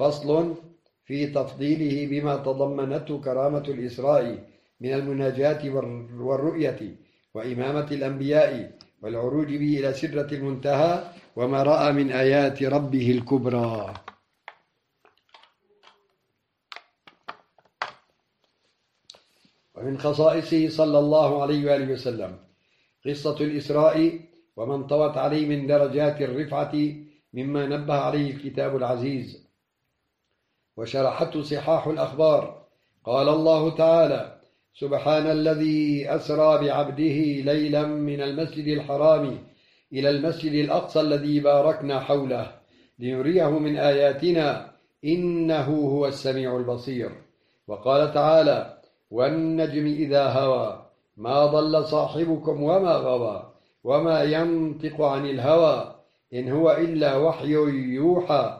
فصل في تفضيله بما تضمنته كرامة الإسراء من المناجاة والرؤية وإمامة الأنبياء والعروج به إلى سدرة المنتهى وما رأى من آيات ربه الكبرى. ومن خصائصه صلى الله عليه وآله وسلم قصة الإسراء ومن طوت عليه من درجات الرفعة مما نبه عليه الكتاب العزيز. وشرحته صحاح الأخبار. قال الله تعالى سبحان الذي أسرى بعبده ليلا من المسجد الحرام إلى المسجد الأقصى الذي باركنا حوله لنريه من آياتنا. إنه هو السميع البصير. وقال تعالى والنجم إذا هوى ما ضل صاحبكم وما غوى وما ينطق عن الهوى إن هو إلا وحي يوحى.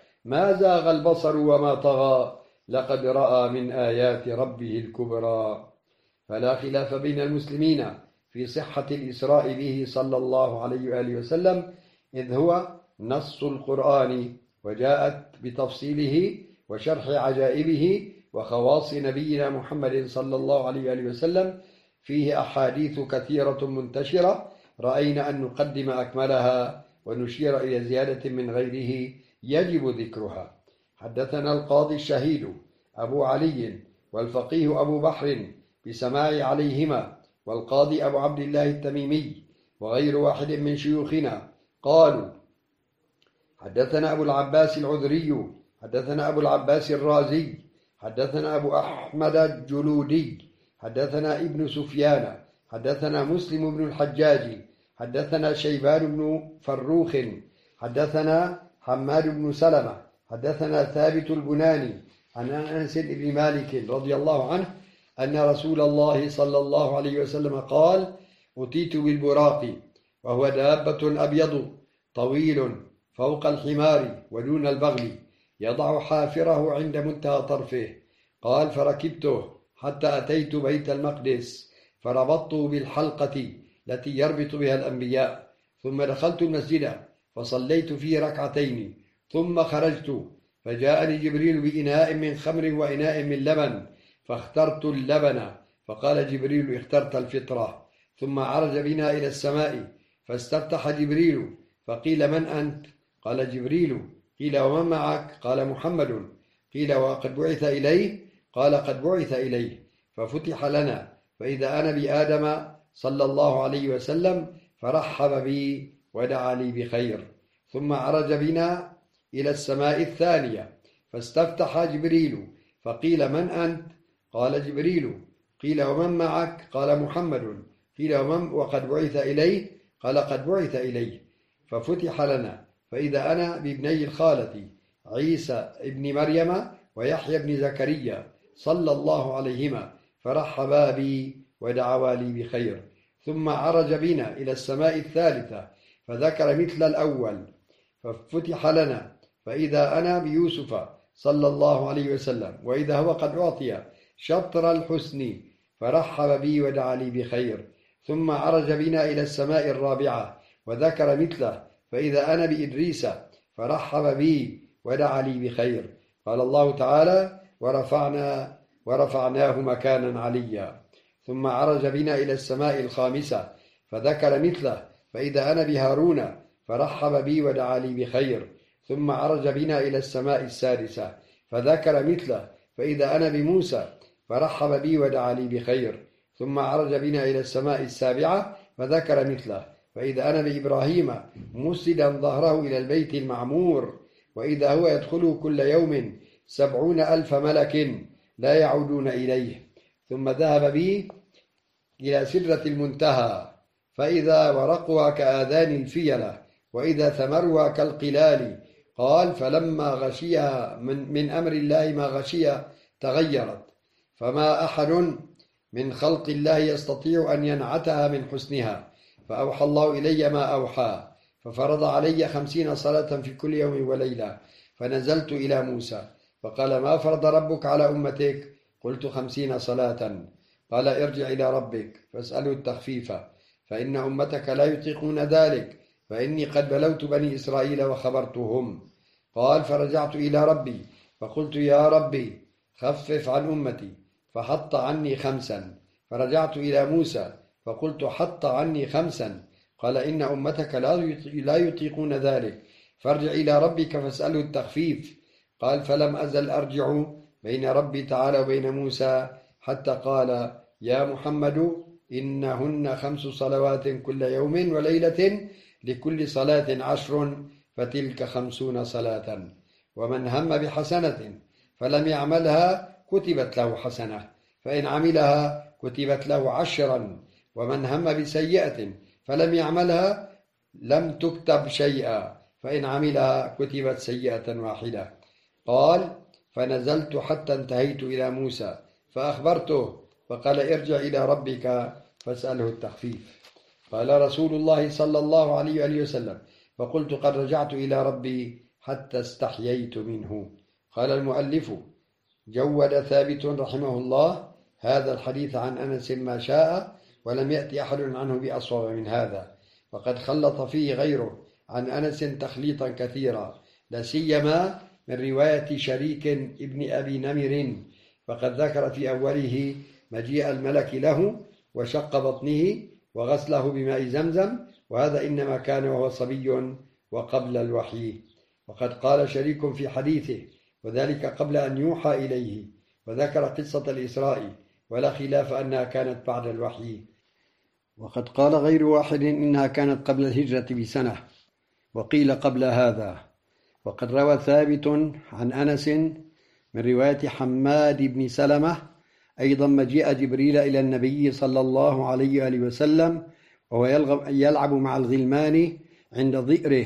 ما زاغ البصر وما طغى لقد رأى من آيات ربه الكبرى. فلا خلاف بين المسلمين في صحة الإسراء به صلى الله عليه وآله وسلم إذ هو نص القرآن وجاءت بتفصيله وشرح عجائبه وخواص نبينا محمد صلى الله عليه وآله وسلم. فيه أحاديث كثيرة منتشرة رأينا أن نقدم أكملها ونشير إلى زيادة من غيره. يجب ذكرها. حدثنا القاضي الشهيد أبو علي والفقيه أبو بحر بسماع عليهما والقاضي أبو عبد الله التميمي وغير واحد من شيوخنا قالوا حدثنا أبو العباس العذري حدثنا أبو العباس الرازي حدثنا أبو أحمد الجلودي حدثنا ابن سفيان حدثنا مسلم بن الحجاج حدثنا شيبان بن فروخ حدثنا حماد بن سلمة حدثنا ثابت البناني عن أنس بن مالك رضي الله عنه أن رسول الله صلى الله عليه وسلم قال أتيت بالبراق وهو دابة أبيض طويل فوق الحمار ودون البغل يضع حافره عند منتهى طرفه قال فركبته حتى أتيت بيت المقدس فربطته بالحلقة التي يربط بها الأنبياء ثم دخلت المسجد فصليت فيه ركعتين ثم خرجت فجاءني جبريل بإناء من خمر وإناء من لبن فاخترت اللبن فقال جبريل اخترت الفطرة ثم عرج بنا إلى السماء فاستفتح جبريل فقيل من أنت؟ قال جبريل قيل ومن معك؟ قال محمد قيل وقد بعث إليه؟ قال قد بعث إليه ففتح لنا فإذا أنا بآدم صلى الله عليه وسلم فرحب بي ودعا لي بخير. ثم عرج بنا إلى السماء الثانية فاستفتح جبريل فقيل من أنت؟ قال جبريل قيل ومن معك؟ قال محمد. قيل ومن؟ وقد بعث إليه؟ قال قد بعث إليه. ففتح لنا. فإذا أنا بابني الخالة عيسى ابن مريم ويحيى بن زكريا صلى الله عليهما فرحبا بي ودعوا لي بخير. ثم عرج بنا إلى السماء الثالثة فذكر مثل الأول ففتح لنا فإذا أنا بيوسف صلى الله عليه وسلم وإذا هو قد أعطي شطر الحسن فرحب بي ودعا لي بخير ثم عرج بنا إلى السماء الرابعة وذكر مثله فإذا أنا بإدريس فرحب بي ودعا لي بخير. قال الله تعالى ورفعنا ورفعناه مكانا عليا. ثم عرج بنا إلى السماء الخامسة فذكر مثله فإذا أنا بهارون فرحب بي ودعا لي بخير ثم عرج بنا إلى السماء السادسة فذكر مثله فإذا أنا بموسى فرحب بي ودعا لي بخير ثم عرج بنا إلى السماء السابعة فذكر مثله فإذا أنا بإبراهيم مسندا ظهره إلى البيت المعمور وإذا هو يدخله كل يوم سبعون ألف ملك لا يعودون إليه ثم ذهب بي إلى سدرة المنتهى. فإذا ورقها كآذان الفيلة وإذا ثمرها كالقلال قال فلما غشيها من, من أمر الله ما غشيها تغيرت فما أحد من خلق الله يستطيع أن ينعتها من حسنها فأوحى الله إلي ما أوحى ففرض علي خمسين صلاة في كل يوم وليلة فنزلت إلى موسى فقال ما فرض ربك على أمتك؟ قلت خمسين صلاة. قال ارجع إلى ربك فاسأله التخفيف. فإن أمتك لا يطيقون ذلك فإني قد بلوت بني إسرائيل وخبرتهم. قال فرجعت إلى ربي فقلت يا ربي خفف عن أمتي فحط عني خمسا. فرجعت إلى موسى فقلت حط عني خمسا. قال إن أمتك لا يطيقون ذلك. فارجع إلى ربك فاسأله التخفيف. قال فلم أزل أرجع بين ربي تعالى وبين موسى حتى قال يا محمد إنهن خمس صلوات كل يوم وليلة لكل صلاة عشر فتلك خمسون صلاة. ومن هم بحسنة فلم يعملها كتبت له حسنة فإن عملها كتبت له عشرا. ومن هم بسيئة فلم يعملها لم تكتب شيئا فإن عملها كتبت سيئة واحدة. قال فنزلت حتى انتهيت إلى موسى فأخبرته فقال ارجع إلى ربك فاسأله التخفيف. قال رسول الله صلى الله عليه وسلم فقلت قد رجعت إلى ربي حتى استحييت منه. قال المؤلف جود ثابت رحمه الله هذا الحديث عن أنس ما شاء ولم يأتي أحد عنه بأصوب من هذا. وقد خلط فيه غيره عن أنس تخليطا كثيرا لا سيما من رواية شريك ابن أبي نمر فقد ذكر في أوله مجيء الملك له وشق بطنه وغسله بماء زمزم وهذا إنما كان وهو صبي وقبل الوحي. وقد قال شريك في حديثه وذلك قبل أن يوحى إليه وذكر قصة الإسراء ولا خلاف أنها كانت بعد الوحي. وقد قال غير واحد إنها كانت قبل الهجرة بسنة وقيل قبل هذا. وقد روى ثابت عن أنس من رواية حماد بن سلمة أيضا مجيء جبريل إلى النبي صلى الله عليه وآله وسلم وهو يلعب مع الغلمان عند ظئره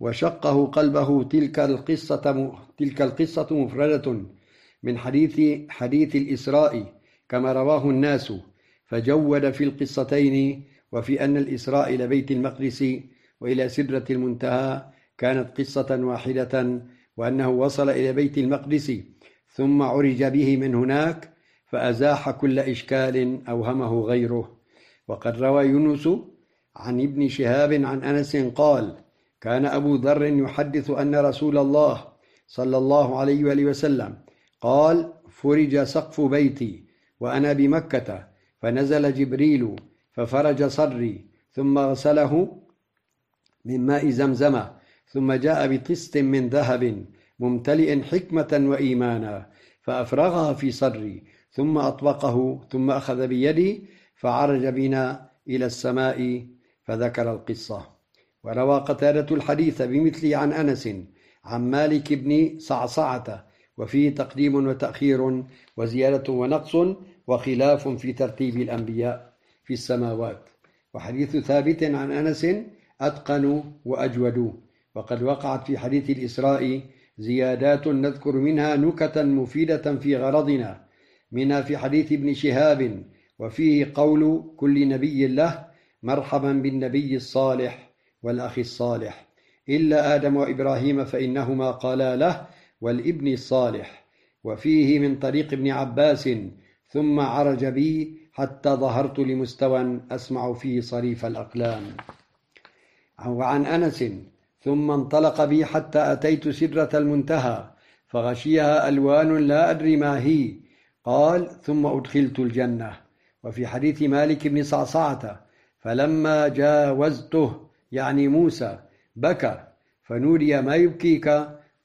وشقه قلبه تلك القصة تلك القصة مفردة من حديث حديث الإسراء كما رواه الناس. فجود في القصتين وفي أن الإسراء إلى بيت المقدس وإلى سدرة المنتهى كانت قصة واحدة وأنه وصل إلى بيت المقدس ثم عرج به من هناك فأزاح كل إشكال أوهمه غيره. وقد روى يونس عن ابن شهاب عن أنس قال كان أبو ذر يحدث أن رسول الله صلى الله عليه وآله وسلم قال فرج سقف بيتي وأنا بمكة فنزل جبريل ففرج صري ثم غسله من ماء زمزم ثم جاء بطست من ذهب ممتلئ حكمة وإيمانا فأفرغها في صري ثم أطبقه ثم أخذ بيدي فعرج بنا إلى السماء فذكر القصة. وروى قتادة الحديث بمثله عن أنس عن مالك بن صعصعة وفيه تقديم وتأخير وزيادة ونقص وخلاف في ترتيب الأنبياء في السماوات. وحديث ثابت عن أنس أتقن وأجود. وقد وقعت في حديث الإسراء زيادات نذكر منها نكتا مفيدة في غرضنا منها في حديث ابن شهاب وفيه قول كل نبي له مرحبا بالنبي الصالح والأخ الصالح. إلا آدم وإبراهيم فإنهما قالا له والابن الصالح. وفيه من طريق ابن عباس ثم عرج بي حتى ظهرت لمستوى أسمع فيه صريف الأقلام. وعن أنس ثم انطلق بي حتى أتيت سدرة المنتهى فغشيها ألوان لا أدري ما هي قال ثم أدخلت الجنة. وفي حديث مالك بن صعصعة فلما جاوزته يعني موسى بكى فنودي ما يبكيك.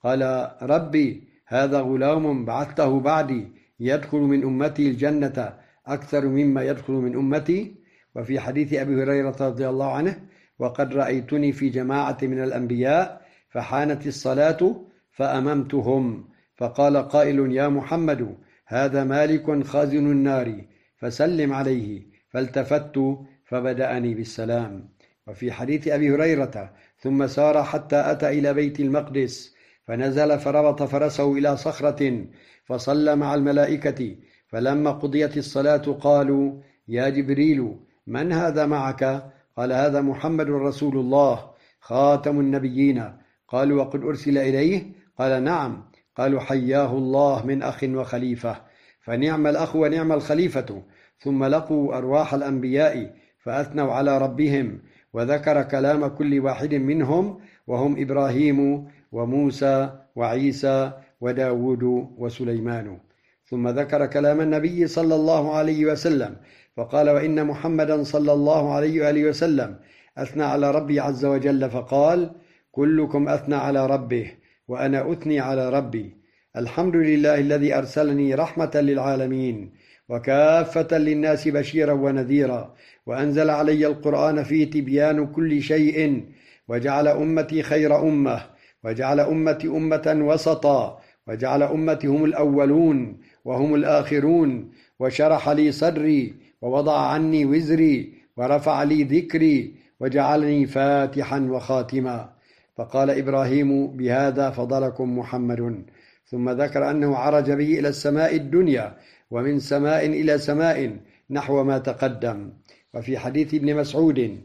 قال ربي هذا غلام بعثته بعدي يدخل من أمتي الجنة أكثر مما يدخل من أمتي. وفي حديث أبي هريرة رضي الله عنه وقد رأيتني في جماعة من الأنبياء فحانت الصلاة فأممتهم. فقال قائل يا محمد هذا مالك خازن النار فسلم عليه فالتفت فبدأني بالسلام. وفي حديث أبي هريرة ثم سار حتى أتى إلى بيت المقدس فنزل فربط فرسه إلى صخرة فصلى مع الملائكة. فلما قضيت الصلاة قالوا يا جبريل من هذا معك؟ قال هذا محمد رسول الله خاتم النبيين. قالوا وقد أرسل إليه؟ قال نعم. قالوا حياه الله من أخ وخليفة فنعم الأخ ونعم الخليفة ثم لقوا أرواح الأنبياء فأثنوا على ربهم وذكر كلام كل واحد منهم وهم إبراهيم وموسى وعيسى وداود وسليمان. ثم ذكر كلام النبي صلى الله عليه وسلم فقال وإن محمدا صلى الله عليه وآله وسلم أثنى على ربي عز وجل فقال كلكم أثنى على ربه وأنا أثني على ربي. الحمد لله الذي أرسلني رحمة للعالمين وكافة للناس بشيرا ونذيرا. وأنزل علي القرآن فيه تبيان كل شيء وجعل أمتي خير أمة وجعل أمتي أمة وسطا وجعل أمتي هم الأولون وهم الآخرون. وشرح لي صدري ووضع عني وزري ورفع لي ذكري وجعلني فاتحا وخاتما. فقال إبراهيم بهذا فضلكم محمد. ثم ذكر أنه عرج به إلى السماء الدنيا ومن سماء إلى سماء نحو ما تقدم. وفي حديث ابن مسعود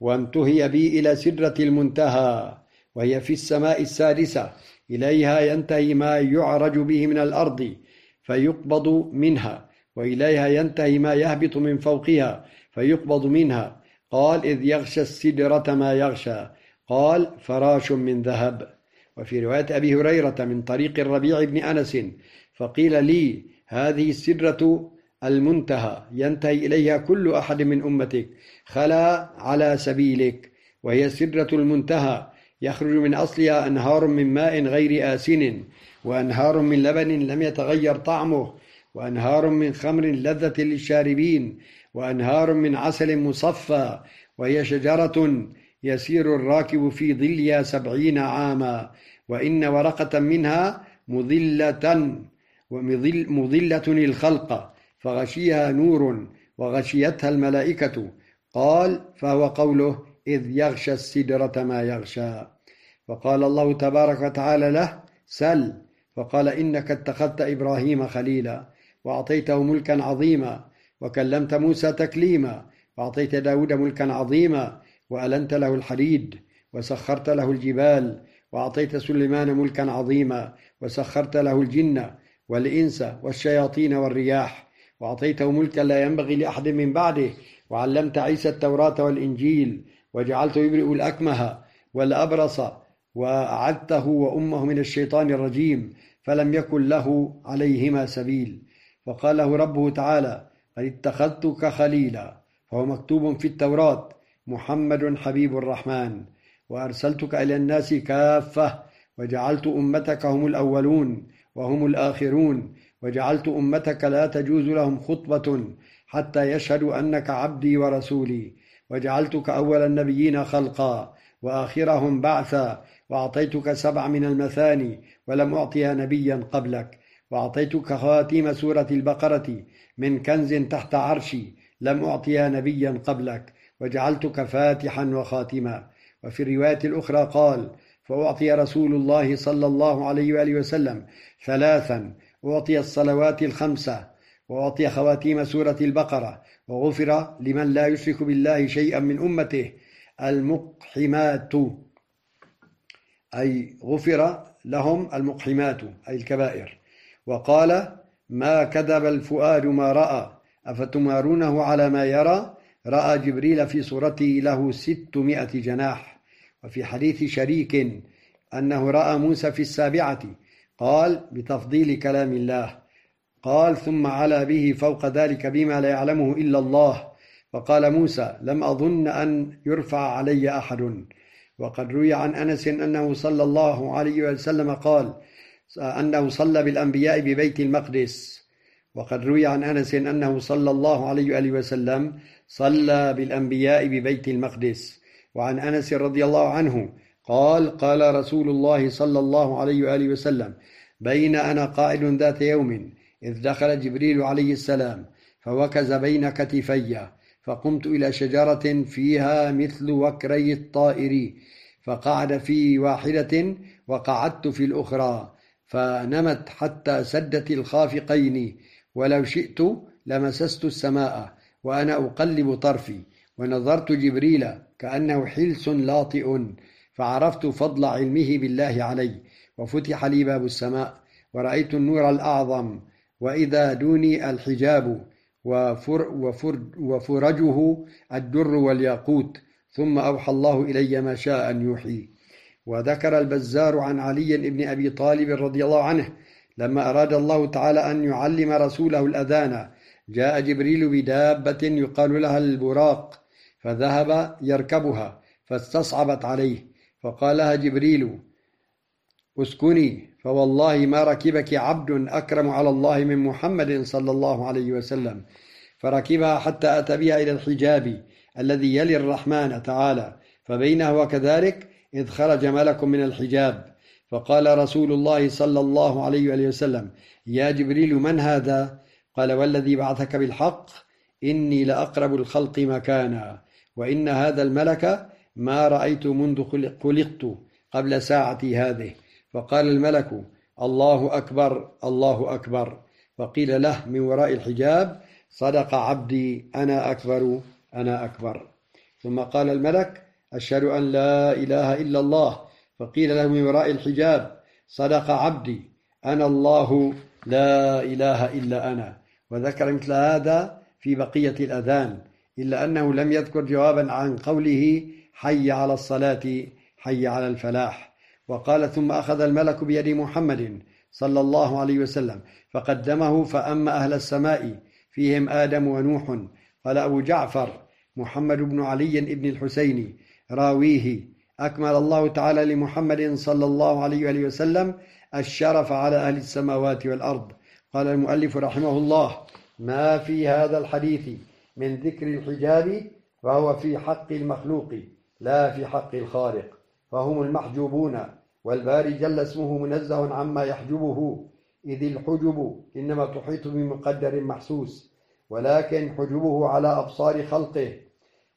وانتهي بي إلى سدرة المنتهى وهي في السماء السادسة إليها ينتهي ما يعرج به من الأرض فيقبض منها وإليها ينتهي ما يهبط من فوقها فيقبض منها. قال إذ يغشى السدرة ما يغشى. قال فراش من ذهب. وفي رواية أبي هريرة من طريق الربيع بن أنس فقيل لي هذه السدرة المنتهى ينتهي إليها كل أحد من أمتك خلا على سبيلك وهي سدرة المنتهى يخرج من أصلها أنهار من ماء غير آسن وأنهار من لبن لم يتغير طعمه وأنهار من خمر لذة للشاربين وأنهار من عسل مصفى وهي شجرة يسير الراكب في ظلها سبعين عاما وإن ورقة منها مظلة ومظلة الخلق فغشيها نور وغشيتها الملائكة. قال فهو قوله إذ يغشى السدرة ما يغشى. فقال الله تبارك وتعالى له سل. فقال إنك اتخذت إبراهيم خليلا وأعطيته ملكا عظيما وكلمت موسى تكليما وأعطيت داود ملكا عظيما وألنت له الحديد وسخرت له الجبال وأعطيت سليمان ملكا عظيما وسخرت له الجن والإنس والشياطين والرياح وأعطيته ملكا لا ينبغي لأحد من بعده وعلمت عيسى التوراة والإنجيل وجعلته يبرئ الأكمه والأبرص وأعدته وأمه من الشيطان الرجيم فلم يكن له عليهما سبيل. فقال له ربه تعالى قد اتخذتك خليلا فهو مكتوب في التوراة. محمد حبيب الرحمن وأرسلتك إلى الناس كافة وجعلت أمتك هم الأولون وهم الآخرون وجعلت أمتك لا تجوز لهم خطبة حتى يشهدوا أنك عبدي ورسولي وجعلتك أول النبيين خلقا وآخرهم بعثا وأعطيتك سبع من المثاني ولم أعطيها نبيا قبلك وأعطيتك خواتيم سورة البقرة من كنز تحت عرشي لم أعطيها نبيا قبلك وجعلتك فاتحا وخاتما. وفي الرواية الأخرى قال فأعطي رسول الله صلى الله عليه وآله وسلم ثلاثا. أعطي الصلوات الخمسة. وأعطي خواتيم سورة البقرة. وغفر لمن لا يشرك بالله شيئا من أمته. المقحمات. أي غفر لهم المقحمات أي الكبائر. وقال ما كذب الفؤاد ما رأى. أفتمارونه على ما يرى؟ رأى جبريل في صورته له ستمائة جناح وفي حديث شريك أنه رأى موسى في السابعة قال بتفضيل كلام الله. قال ثم علا به فوق ذلك بما لا يعلمه إلا الله. فقال موسى لم أظن أن يرفع علي أحد. وقد روي عن أنس أنه صلى الله عليه وسلم قال أنه صلى بالأنبياء ببيت المقدس. وقد روي عن أنس أنه صلى الله عليه وآله وسلم صلى بالأنبياء ببيت المقدس. وعن أنس رضي الله عنه قال قال رسول الله صلى الله عليه وآله وسلم بين أنا قائد ذات يوم إذ دخل جبريل عليه السلام فوكز بين كتفي فقمت إلى شجرة فيها مثل وكري الطائر فقعد في واحدة وقعدت في الأخرى فنمت حتى سدت الخافقين ولو شئت لمسست السماء. وأنا أقلب طرفي ونظرت جبريل كأنه حلس لاطئ فعرفت فضل علمه بالله علي وفتح لي باب السماء ورأيت النور الأعظم وإذا دوني الحجاب وفر وفر وفرجه الدر والياقوت ثم أوحى الله إلي ما شاء أن يوحي. وذكر البزار عن علي بن أبي طالب رضي الله عنه لما أراد الله تعالى أن يعلم رسوله الأذان جاء جبريل بدابة يقال لها البراق فذهب يركبها فاستصعبت عليه فقال لها جبريل اسكني فوالله ما ركبك عبد أكرم على الله من محمد صلى الله عليه وسلم فركبها حتى أتى بها إلى الحجاب الذي يلي الرحمن تعالى فبينه وكذلك إذ خرج ملك من الحجاب فقال رسول الله صلى الله عليه وسلم يا جبريل من هذا؟ قال والذي بعثك بالحق إني لأقرب الخلق مكانا وإن هذا الملك ما رأيت منذ خلقت قبل ساعتي هذه. فقال الملك الله أكبر الله أكبر. فقيل له من وراء الحجاب صدق عبدي أنا أكبر أنا أكبر. ثم قال الملك أشهد أن لا إله إلا الله. فقيل له من وراء الحجاب صدق عبدي أنا الله لا إله إلا أنا. وذكر مثل هذا في بقية الأذان إلا أنه لم يذكر جوابا عن قوله حي على الصلاة حي على الفلاح. وقال ثم أخذ الملك بيد محمد صلى الله عليه وسلم فقدمه فأما أهل السماء فيهم آدم ونوح قال أبو جعفر محمد بن علي بن الحسين راويه أكمل الله تعالى لمحمد صلى الله عليه وسلم الشرف على أهل السماوات والأرض. قال المؤلف رحمه الله ما في هذا الحديث من ذكر الحجاب فهو في حق المخلوق لا في حق الخالق فهم المحجوبون والباري جل اسمه منزه عما يحجبه إذ الحجب إنما تحيط بمقدر محسوس ولكن حجبه على أبصار خلقه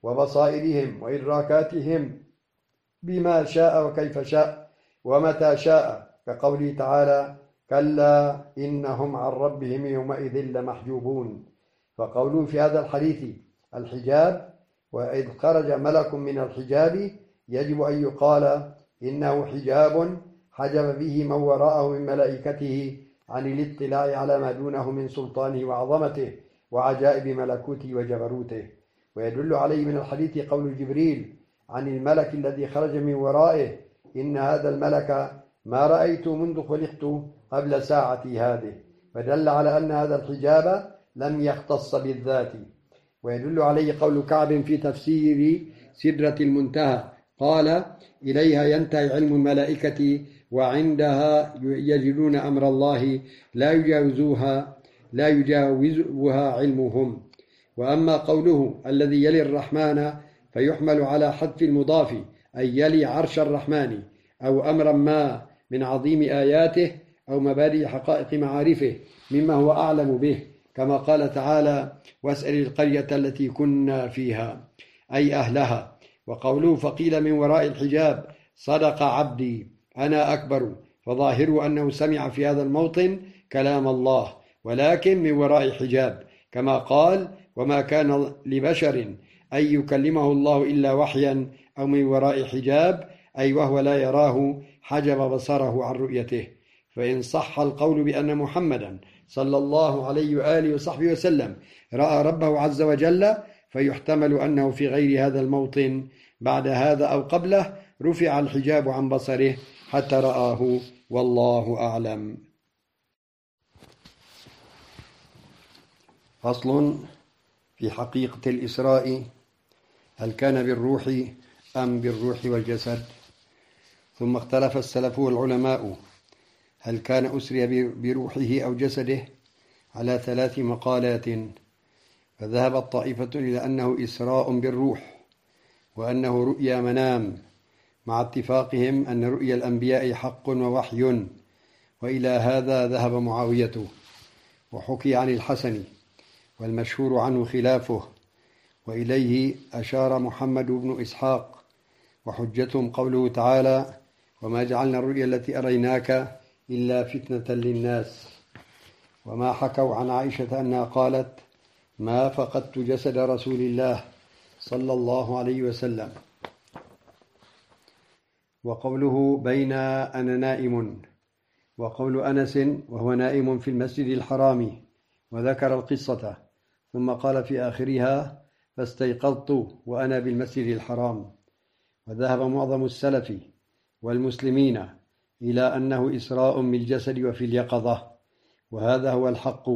وبصائرهم وإدراكاتهم بما شاء وكيف شاء ومتى شاء كقوله تعالى كلا إنهم عن ربهم يومئذ لمحجوبون. فقوله في هذا الحديث الحجاب وإذ خرج ملك من الحجاب يجب أن يقال إنه حجاب حجب به من وراءه من ملائكته عن الاطلاع على ما دونه من سلطانه وعظمته وعجائب ملكوته وجبروته. ويدل عليه من الحديث قول جبريل عن الملك الذي خرج من ورائه إن هذا الملك ما رأيت منذ خلقت قبل ساعتي هذه فدل على أن هذا الحجاب لم يختص بالذات. ويدل عليه قول كعب في تفسير سدرة المنتهى قال إليها ينتهي علم الملائكة وعندها يجدون أمر الله لا يجاوزوها لا يجاوزها علمهم. وأما قوله الذي يلي الرحمن فيحمل على حذف المضاف أي يلي عرش الرحمن أو أمرا ما من عظيم آياته أو مبادئ حقائق معارفه مما هو أعلم به كما قال تعالى واسأل القرية التي كنا فيها أي أهلها. وقوله فقيل من وراء الحجاب صدق عبدي أنا أكبر. فظاهره أنه سمع في هذا الموطن كلام الله ولكن من وراء حجاب كما قال وما كان لبشر أن يكلمه الله إلا وحيا أو من وراء حجاب أي وهو لا يراه حجب بصره عن رؤيته. فإن صح القول بأن محمدا صلى الله عليه وآله وصحبه وسلم رأى ربه عز وجل فيحتمل أنه في غير هذا الموطن بعد هذا أو قبله رفع الحجاب عن بصره حتى رآه. والله أعلم. فصل في حقيقة الإسراء هل كان بالروح أم بالروح والجسد؟ ثم اختلف السلف والعلماء هل كان أسري بروحه أو جسده على ثلاث مقالات؟ فذهبت طائفة إلى أنه إسراء بالروح وأنه رؤيا منام مع اتفاقهم أن رؤيا الأنبياء حق ووحي وإلى هذا ذهب معاوية. وحكي عن الحسن والمشهور عنه خلافه وإليه أشار محمد بن إسحاق وحجتهم قوله تعالى وما جعلنا الرؤيا التي أريناك إلا فتنة للناس. وما حكوا عن عائشة أنها قالت ما فقدت جسد رسول الله صلى الله عليه وسلم وقوله بين أنا نائم وقول أنس وهو نائم في المسجد الحرام وذكر القصة. ثم قال في آخرها فاستيقظت وأنا بالمسجد الحرام وذهب معظم السلف والمسلمين إلى أنه إسراء بالجسد وفي اليقظة. وهذا هو الحق.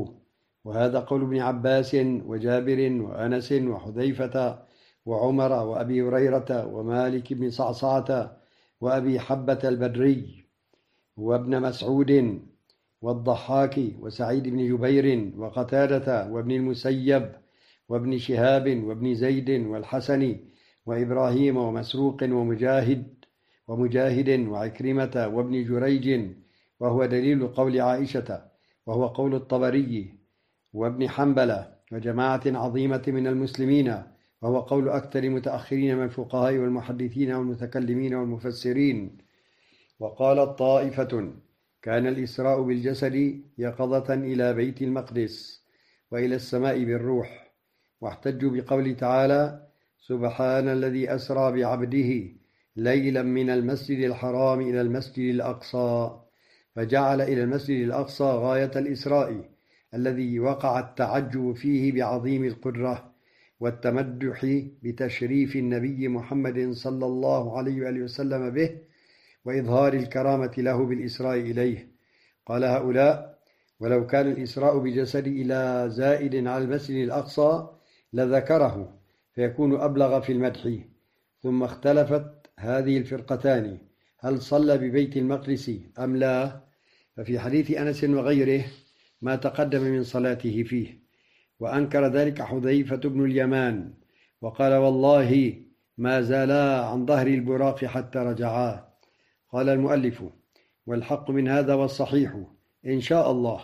وهذا قول ابن عباس وجابر وأنس وحذيفة وعمر وأبي هريرة ومالك بن صعصعة وأبي حبة البدري وابن مسعود والضحاك وسعيد بن جبير وقتادة وابن المسيب وابن شهاب وابن زيد والحسن وإبراهيم ومسروق ومجاهد ومجاهد وعكرمة وابن جريج وهو دليل قول عائشة وهو قول الطبري وابن حنبلة وجماعة عظيمة من المسلمين وهو قول أكثر متأخرين من الفقهاء والمحدثين والمتكلمين والمفسرين. وقالت طائفة كان الإسراء بالجسد يقظة إلى بيت المقدس وإلى السماء بالروح واحتجوا بقول تعالى سبحان الذي أسرى بعبده ليلا من المسجد الحرام إلى المسجد الأقصى فجعل إلى المسجد الأقصى غاية الإسراء الذي وقع التعجب فيه بعظيم القدرة والتمدح بتشريف النبي محمد صلى الله عليه وآله وسلم به وإظهار الكرامة له بالإسراء إليه. قال هؤلاء ولو كان الإسراء بجسد إلى زائد على المسجد الأقصى لذكره فيكون أبلغ في المدح. ثم اختلفت هذه الفرقتان هل صلى ببيت المقدس أم لا؟ ففي حديث أنس وغيره ما تقدم من صلاته فيه وأنكر ذلك حذيفة بن اليمان وقال والله ما زالا عن ظهر البراق حتى رجعا. قال المؤلف والحق من هذا والصحيح إن شاء الله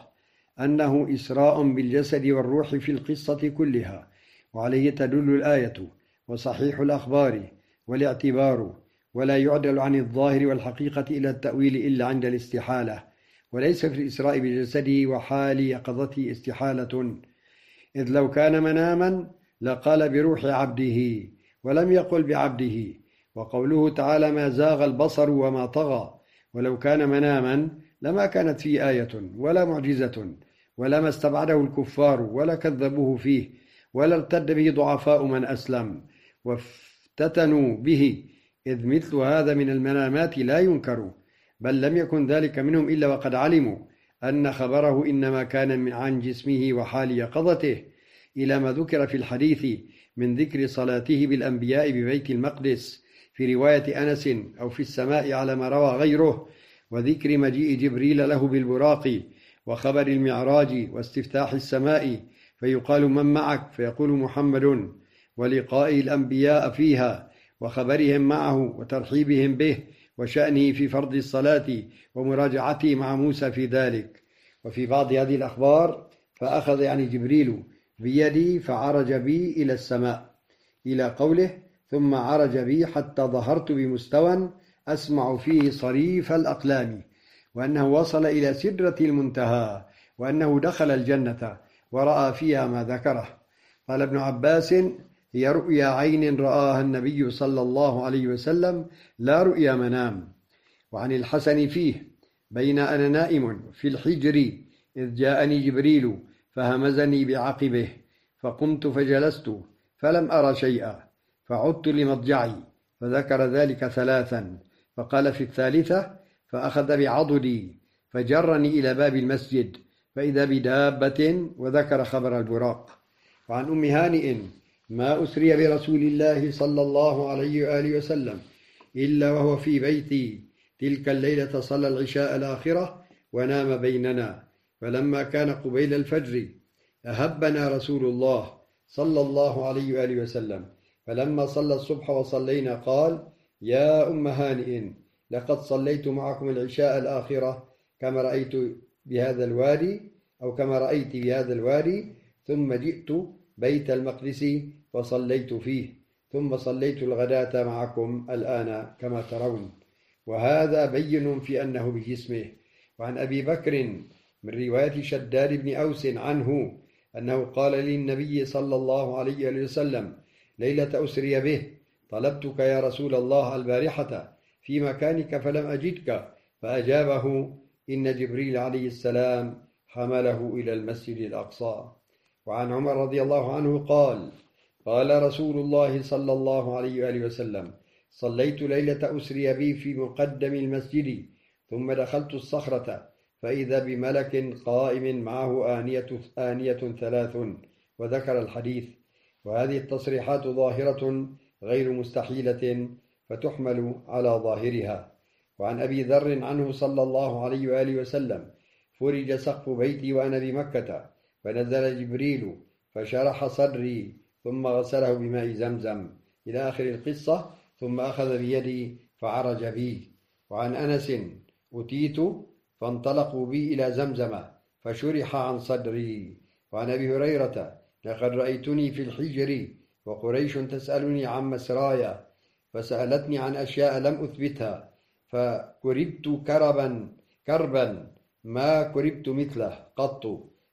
أنه إسراء بالجسد والروح في القصة كلها وعليه تدل الآية وصحيح الأخبار والاعتبار ولا يعدل عن الظاهر والحقيقة إلى التأويل إلا عند الاستحالة وليس في الإسراء بجسده وحال يقظته استحالة. إذ لو كان مناما لقال بروح عبده ولم يقل بعبده وقوله تعالى ما زاغ البصر وما طغى ولو كان مناما لما كانت فيه آية ولا معجزة ولا ما استبعده الكفار ولا كذبوه فيه ولا ارتد به ضعفاء من أسلم وافتتنوا به إذ مثل هذا من المنامات لا ينكر بل لم يكن ذلك منهم إلا وقد علموا أن خبره إنما كان من عن جسمه وحال يقظته إلى ما ذكر في الحديث من ذكر صلاته بالأنبياء ببيت المقدس في رواية أنس أو في السماء على ما روى غيره وذكر مجيء جبريل له بالبراق وخبر المعراج واستفتاح السماء فيقال من معك؟ فيقول محمد ولقاء الأنبياء فيها وخبرهم معه وترحيبهم به وشأنه في فرض الصلاة ومراجعته مع موسى في ذلك. وفي بعض هذه الأخبار فأخذ يعني جبريل بيدي فعرج بي إلى السماء إلى قوله ثم عرج بي حتى ظهرت بمستوى أسمع فيه صريف الأقلام وأنه وصل إلى سدرة المنتهى وأنه دخل الجنة ورأى فيها ما ذكره. قال ابن عباس هي رؤيا عين رآها النبي صلى الله عليه وسلم لا رؤيا منام. وعن الحسن فيه بين أنا نائم في الحجر إذ جاءني جبريل فهمزني بعقبه فقمت فجلست فلم أرى شيئا فعدت لمضجعي فذكر ذلك ثلاثا فقال في الثالثة فأخذ بعضدي فجرني إلى باب المسجد فإذا بدابة وذكر خبر البراق. وعن أم هانئ ما أسري برسول الله صلى الله عليه وآله وسلم إلا وهو في بيتي تلك الليلة صلى العشاء الآخرة ونام بيننا فلما كان قبيل الفجر أهبنا رسول الله صلى الله عليه وآله وسلم فلما صلى الصبح وصلينا قال يا أم هانئ لقد صليت معكم العشاء الآخرة كما رأيت بهذا الوادي أو كما رأيت بهذا الوادي ثم جئت بيت المقدس وصليت فيه ثم صليت الغداة معكم الآن كما ترون. وهذا بين في أنه بجسمه. وعن أبي بكر من رواية شداد بن أوس عنه أنه قال للنبي صلى الله عليه وسلم ليلة أسري به طلبتك يا رسول الله البارحة في مكانك فلم أجدك فأجابه إن جبريل عليه السلام حمله إلى المسجد الأقصى وعن عمر رضي الله عنه قال قال رسول الله صلى الله عليه وآله وسلم صليت ليلة أسري بي في مقدم المسجد ثم دخلت الصخرة فإذا بملك قائم معه آنية, آنية ثلاث وذكر الحديث وهذه التصريحات ظاهرة غير مستحيلة فتحمل على ظاهرها. وعن أبي ذر عنه صلى الله عليه وآله وسلم فرج سقف بيتي وأنا بمكة فنزل جبريل فشرح صدري ثم غسله بماء زمزم إلى آخر القصة ثم أخذ بيدي فعرج بي. وعن أنس أتيت فانطلقوا بي إلى زمزم فشرح عن صدري. وعن أبي هريرة لقد رأيتني في الحجر وقريش تسألني عن مسرايا فسألتني عن أشياء لم أثبتها فكربت كربا كربا ما كربت مثله قط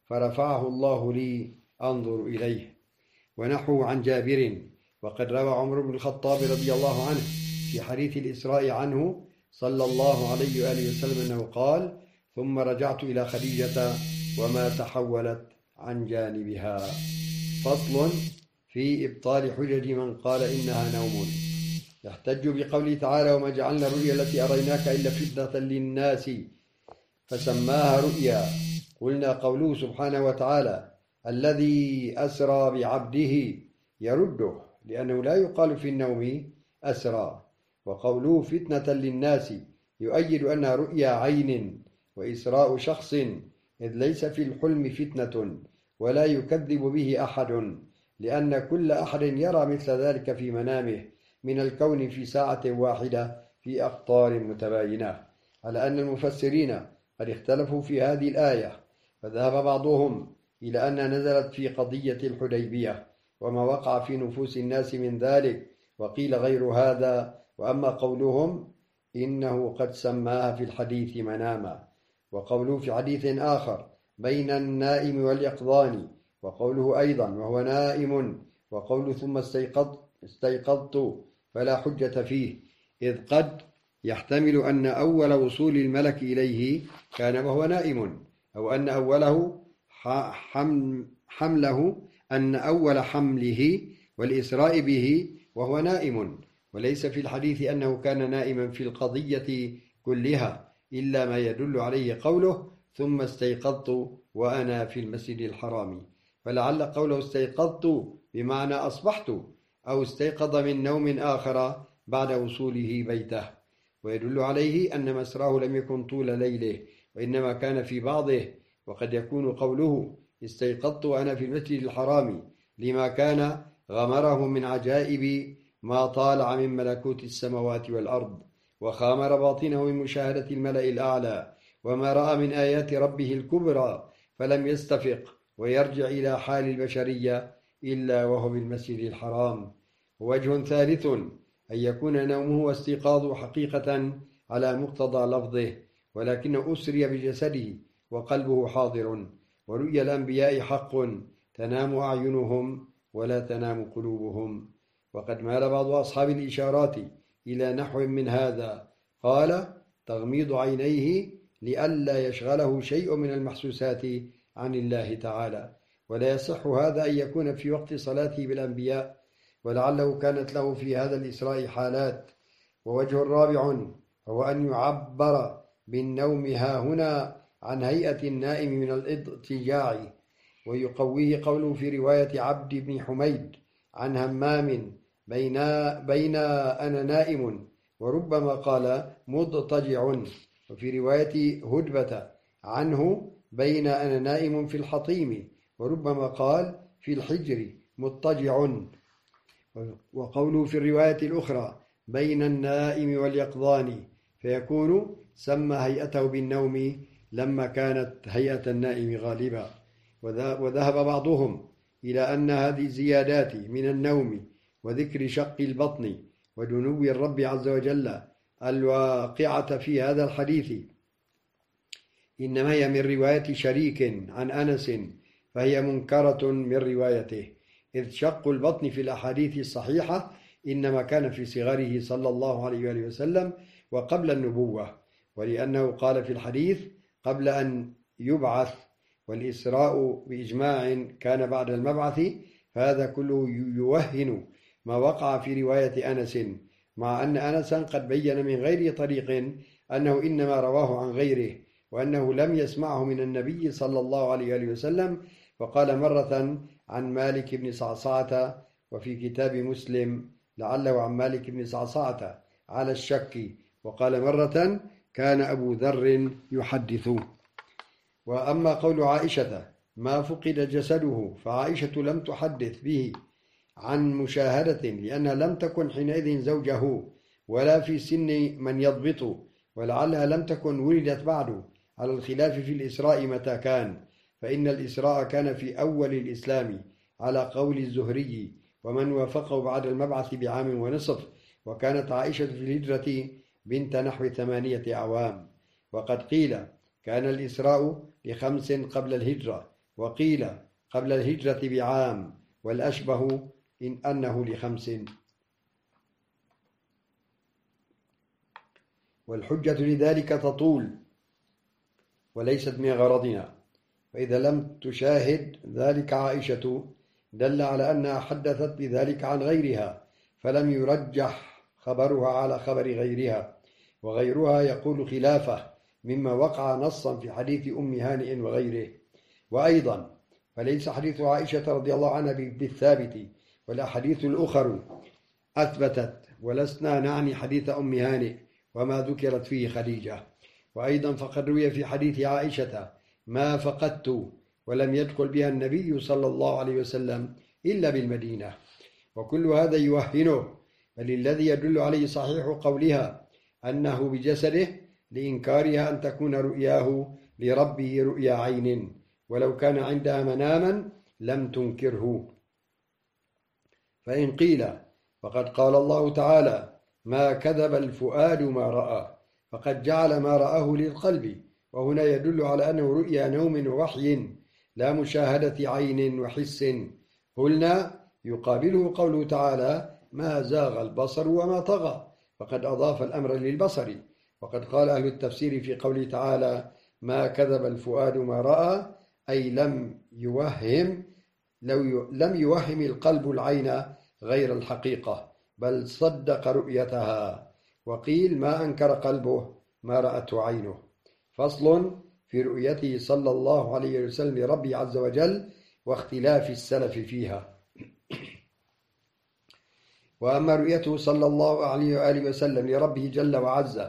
فرفعه الله لي أنظر إليه. ونحو عن جابر وقد روى عمر بن الخطاب رضي الله عنه في حديث الإسراء عنه صلى الله عليه وآله وسلم أنه قال ثم رجعت إلى خديجة وما تحولت عن جانبها. فصل في إبطال حجج من قال إنها نوم. يحتج بقوله تعالى وما جعلنا الرؤيا التي أريناك إلا فتنة للناس. فسماها رؤيا. قلنا قوله سبحانه وتعالى الذي أسرى بعبده يرده لأنه لا يقال في النوم أسرى. وقوله فتنة للناس يؤيد أنها رؤيا عين وإسراء شخص إذ ليس في الحلم فتنة ولا يكذب به أحد لأن كل أحد يرى مثل ذلك في منامه من الكون في ساعة واحدة في أقطار متباينة. على أن المفسرين قد اختلفوا في هذه الآية فذهب بعضهم إلى أنها نزلت في قضية الحديبية وما وقع في نفوس الناس من ذلك وقيل غير هذا. وأما قولهم إنه قد سماها في الحديث مناما. وقوله في حديث آخر بين النائم واليقظان وقوله أيضا وهو نائم. وقوله ثم استيقظت, استيقظت فلا حجة فيه. إذ قد يحتمل أن أول وصول الملك إليه كان وهو نائم أو أن أوله حمله أن أول حمله والإسراء به وهو نائم. وليس في الحديث أنه كان نائما في القضية كلها إلا ما يدل عليه قوله ثم استيقظت وأنا في المسجد الحرام. فلعل قوله استيقظت بمعنى أصبحت أو استيقظ من نوم آخر بعد وصوله بيته. ويدل عليه أن مسراه لم يكن طول ليله وإنما كان في بعضه وقد يكون قوله استيقظت أنا في المسجد الحرام لما كان غمره من عجائب ما طالع من ملكوت السماوات والأرض وخامر باطنه من مشاهدة الملأ الأعلى وما رأى من آيات ربه الكبرى فلم يستفق ويرجع إلى حال البشرية إلا وهو بالمسجد الحرام. ووجه ثالث أن يكون نومه واستيقاظه حقيقة على مقتضى لفظه ولكن أسري بجسده وقلبه حاضر. ورؤيا الأنبياء حق. تنام أعينهم ولا تنام قلوبهم. وقد مال بعض أصحاب الإشارات إلى نحو من هذا. قال تغميض عينيه لئلا يشغله شيء من المحسوسات عن الله تعالى. ولا يصح هذا أن يكون في وقت صلاته بالأنبياء. ولعله كانت له في هذا الإسراء حالات. ووجه رابع هو أن يعبر بالنوم ها هنا. عن هيئة النائم من الاضطجاع ويقويه قوله في رواية عبد بن حميد عن همام بين, بين أنا نائم. وربما قال مضطجع. وفي رواية هدبة عنه بين أنا نائم في الحطيم. وربما قال في الحجر مضطجع. وقوله في الرواية الأخرى بين النائم واليقظان فيكون سمى هيئته بالنوم لما كانت هيئة النائم غالبا وذهب بعضهم إلى أن هذه الزيادات من النوم وذكر شق البطن ودنو الرب عز وجل الواقعة في هذا الحديث. إنما هي من رواية شريك عن أنس فهي منكرة من روايته. إذ شق البطن في الأحاديث الصحيحة إنما كان في صغره صلى الله عليه وآله وسلم وقبل النبوة ولأنه قال في الحديث قبل أن يبعث والإسراء بإجماع كان بعد المبعث فهذا كله يوهن ما وقع في رواية أنس مع أن أنسا قد بين من غير طريق أنه إنما رواه عن غيره وأنه لم يسمعه من النبي صلى الله عليه وسلم وقال مرة عن مالك بن صعصعة وفي كتاب مسلم لعله عن مالك بن صعصعة على الشك وقال مرة كان أبو ذر يحدث. وأما قول عائشة ما فقد جسده فعائشة لم تحدث به عن مشاهدة لأنها لم تكن حينئذ زوجه ولا في سن من يضبط ولعلها لم تكن ولدت بعد. على الخلاف في الإسراء متى كان فإن الإسراء كان في أول الإسلام على قول الزهري ومن وافقه بعد المبعث بعام ونصف. وكانت عائشة في الهجرة بنت نحو ثمانية أعوام. وقد قيل كان الإسراء لخمس قبل الهجرة وقيل قبل الهجرة بعام والأشبه إن أنه لخمس. والحجة لذلك تطول وليست من غرضنا فإذا لم تشاهد ذلك عائشة دل على أنها حدثت بذلك عن غيرها فلم يرجح خبرها على خبر غيرها. وغيرها يقول خلافة مما وقع نصا في حديث أم هانئ وغيره. وأيضا فليس حديث عائشة رضي الله عنها بالثابت والأحاديث الأخر أثبتت ولسنا نعني حديث أم هانئ وما ذكرت فيه خديجة. وأيضا فقد روي في حديث عائشة ما فقدت ولم يدخل بها النبي صلى الله عليه وسلم إلا بالمدينة. وكل هذا يوهنه بل الذي يدل عليه صحيح قولها أنه بجسده لإنكارها أن تكون رؤياه لربه رؤيا عين. ولو كان عندها مناما لم تنكره. فإن قيل فقد قال الله تعالى ما كذب الفؤاد ما رأى فقد جعل ما رآه للقلب. وهنا يدل على أنه رؤيا نوم ووحي لا مشاهدة عين وحس. قلنا يقابله قوله تعالى ما زاغ البصر وما طغى فقد أضاف الأمر للبصر وقد قال أهل التفسير في قوله تعالى ما كذب الفؤاد ما رأى أي لم يوهم لو لم يوهم القلب العين غير الحقيقة بل صدق رؤيتها. وقيل ما أنكر قلبه ما رأته عينه. فصل في رؤيته صلى الله عليه وسلم لربي عز وجل واختلاف السلف فيها. وأما رؤيته صلى الله عليه وآله وسلم لربه جل وعز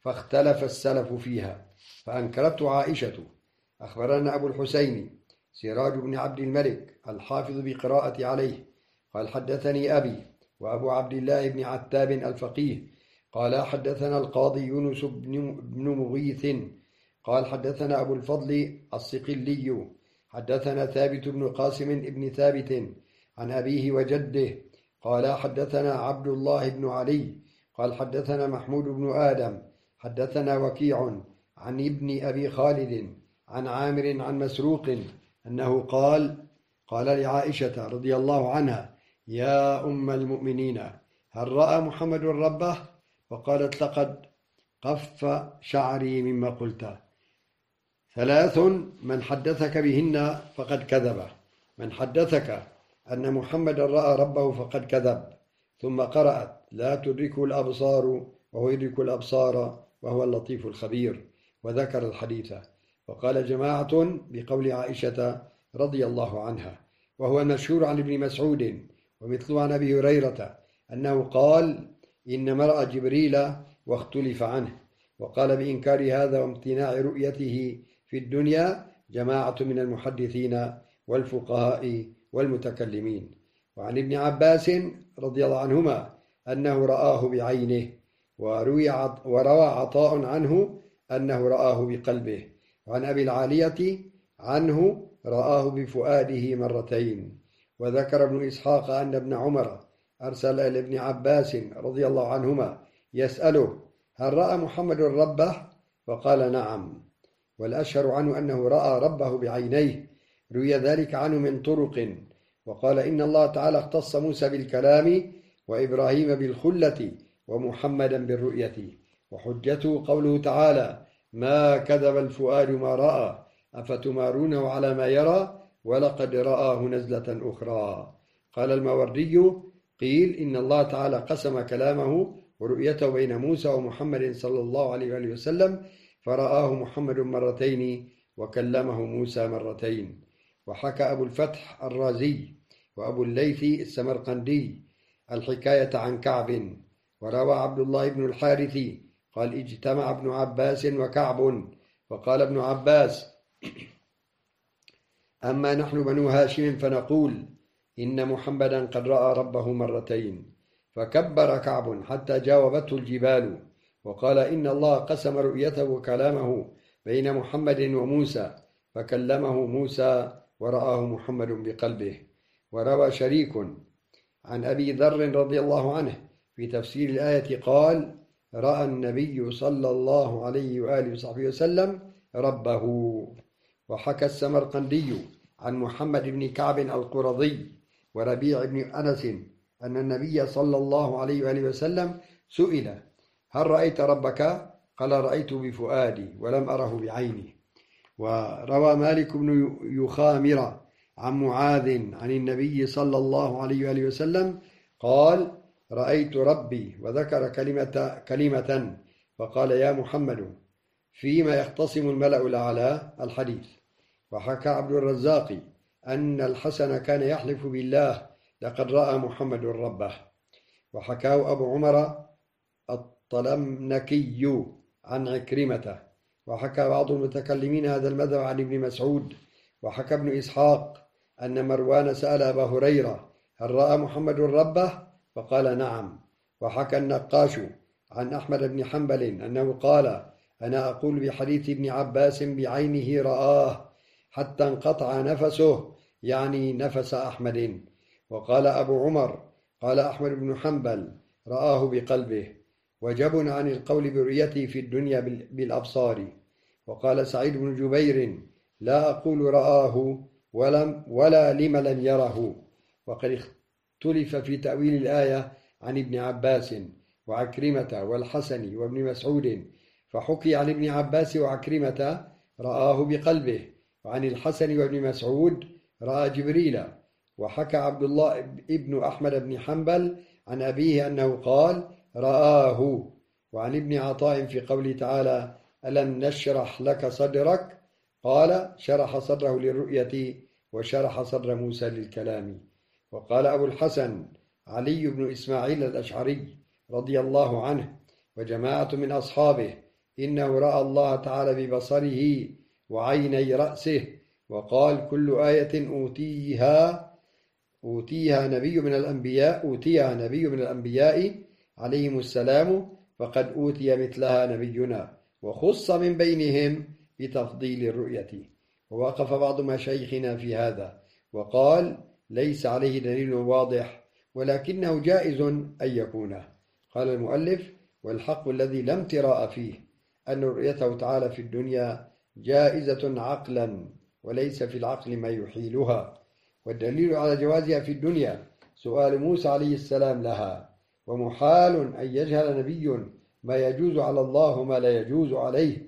فاختلف السلف فيها فأنكرته عائشة أخبرنا أبو الحسين سراج بن عبد الملك الحافظ بقراءة عليه قال حدثني أبي وأبو عبد الله بن عتاب الفقيه قال حدثنا القاضي يونس بن مغيث قال حدثنا أبو الفضل الصقلي حدثنا ثابت بن قاسم بن ثابت عن أبيه وجده قال حدثنا عبد الله بن علي قال حدثنا محمود بن آدم حدثنا وكيع عن ابن أبي خالد عن عامر عن مسروق أنه قال قال لعائشة رضي الله عنها يا أم المؤمنين هل رأى محمد ربه؟ وقالت لقد قف شعري مما قلت. ثلاث من حدثك بهن فقد كذب. من حدثك؟ أن محمد رأى ربه فقد كذب ثم قرأت لا تدركه الأبصار وهو يدرك الأبصار وهو اللطيف الخبير وذكر الحديث. وقال جماعة بقول عائشة رضي الله عنها وهو مشهور عن ابن مسعود ومثل عن أبي هريرة أنه قال إن مرأة جبريل واختلف عنه وقال بإنكار هذا وامتناع رؤيته في الدنيا جماعة من المحدثين والفقهاء والمتكلمين. وعن ابن عباس رضي الله عنهما أنه رآه بعينه وروي وروى عطاء عنه أنه رآه بقلبه. وعن أبي العالية عنه رآه بفؤاده مرتين. وذكر ابن إسحاق أن ابن عمر أرسل إلى ابن عباس رضي الله عنهما يسأله هل رأى محمد ربه؟ فقال نعم. والأشهر عنه أنه رأى ربه بعينيه روي ذلك عنه من طرق. وقال إن الله تعالى اختص موسى بالكلام وإبراهيم بالخلة ومحمدا بالرؤية. وحجته قوله تعالى ما كذب الفؤاد ما رأى أفتمارونه على ما يرى ولقد رآه نزلة أخرى. قال الموردي قيل إن الله تعالى قسم كلامه ورؤيته بين موسى ومحمد صلى الله عليه وسلم فرآه محمد مرتين وكلمه موسى مرتين. وحكى أبو الفتح الرازي وأبو الليث السمرقندي الحكاية عن كعب وروى عبد الله بن الحارث قال اجتمع ابن عباس وكعب وقال ابن عباس أما نحن بنو هاشم فنقول إن محمدا قد رأى ربه مرتين فكبر كعب حتى جاوبته الجبال وقال إن الله قسم رؤيته وكلامه بين محمد وموسى فكلمه موسى ورآه محمد بقلبه. وروى شريك عن أبي ذر رضي الله عنه في تفسير الآية قال رأى النبي صلى الله عليه وآله وصحبه وسلم ربه وحكى السمرقندي عن محمد بن كعب القرظي وربيع بن أنس أن النبي صلى الله عليه وآله وسلم سئل هل رأيت ربك؟ قال رأيت بفؤادي ولم أره بعيني وروى مالك بن يخامر عن معاذ عن النبي صلى الله عليه وآله وسلم قال رأيت ربي وذكر كلمة, كلمة فقال يا محمد فيما يختصم الملأ الأعلى الحديث وحكى عبد الرزاق أن الحسن كان يحلف بالله لقد رأى محمد ربه وحكاه أبو عمر الطلمنكي عن عكرمة وحكى بعض المتكلمين هذا المذهب عن ابن مسعود وحكى ابن إسحاق أن مروان سأل أبا هريرة هل رأى محمد ربه؟ فقال نعم. وحكى النقاش عن أحمد بن حنبل أنه قال أنا أقول بحديث ابن عباس بعينه رآه حتى انقطع نفسه يعني نفس أحمد. وقال أبو عمر قال أحمد بن حنبل رآه بقلبه. وجب عن القول برؤيته في الدنيا بالأبصار. وقال سعيد بن جبير لا أقول رآه ولم ولا لم لم يره. وقد اختلف في تأويل الآية عن ابن عباس وعكرمة والحسن وابن مسعود فحكي عن ابن عباس وعكرمة رآه بقلبه وعن الحسن وابن مسعود رأى جبريل. وحكى عبد الله ابن أحمد بن حنبل عن أبيه أنه قال رآه. وعن ابن عطاء في قوله تعالى ألم نشرح لك صدرك؟ قال شرح صدره للرؤية وشرح صدر موسى للكلام. وقال أبو الحسن علي بن إسماعيل الأشعري رضي الله عنه وجماعة من أصحابه إنه رأى الله تعالى ببصره وعيني رأسه وقال كل آية أوتيها أوتيها نبي من الأنبياء أوتيها نبي من الأنبياء عليهم السلام فقد أوتي مثلها نبينا. وخص من بينهم بتفضيل الرؤية. ووقف بعض مشايخنا في هذا وقال ليس عليه دليل واضح ولكنه جائز أن يكون. قال المؤلف والحق الذي لم تراء فيه أن رؤيته تعالى في الدنيا جائزة عقلا وليس في العقل ما يحيلها. والدليل على جوازها في الدنيا سؤال موسى عليه السلام لها ومحال أن يجهل نبي ما يجوز على الله وما لا يجوز عليه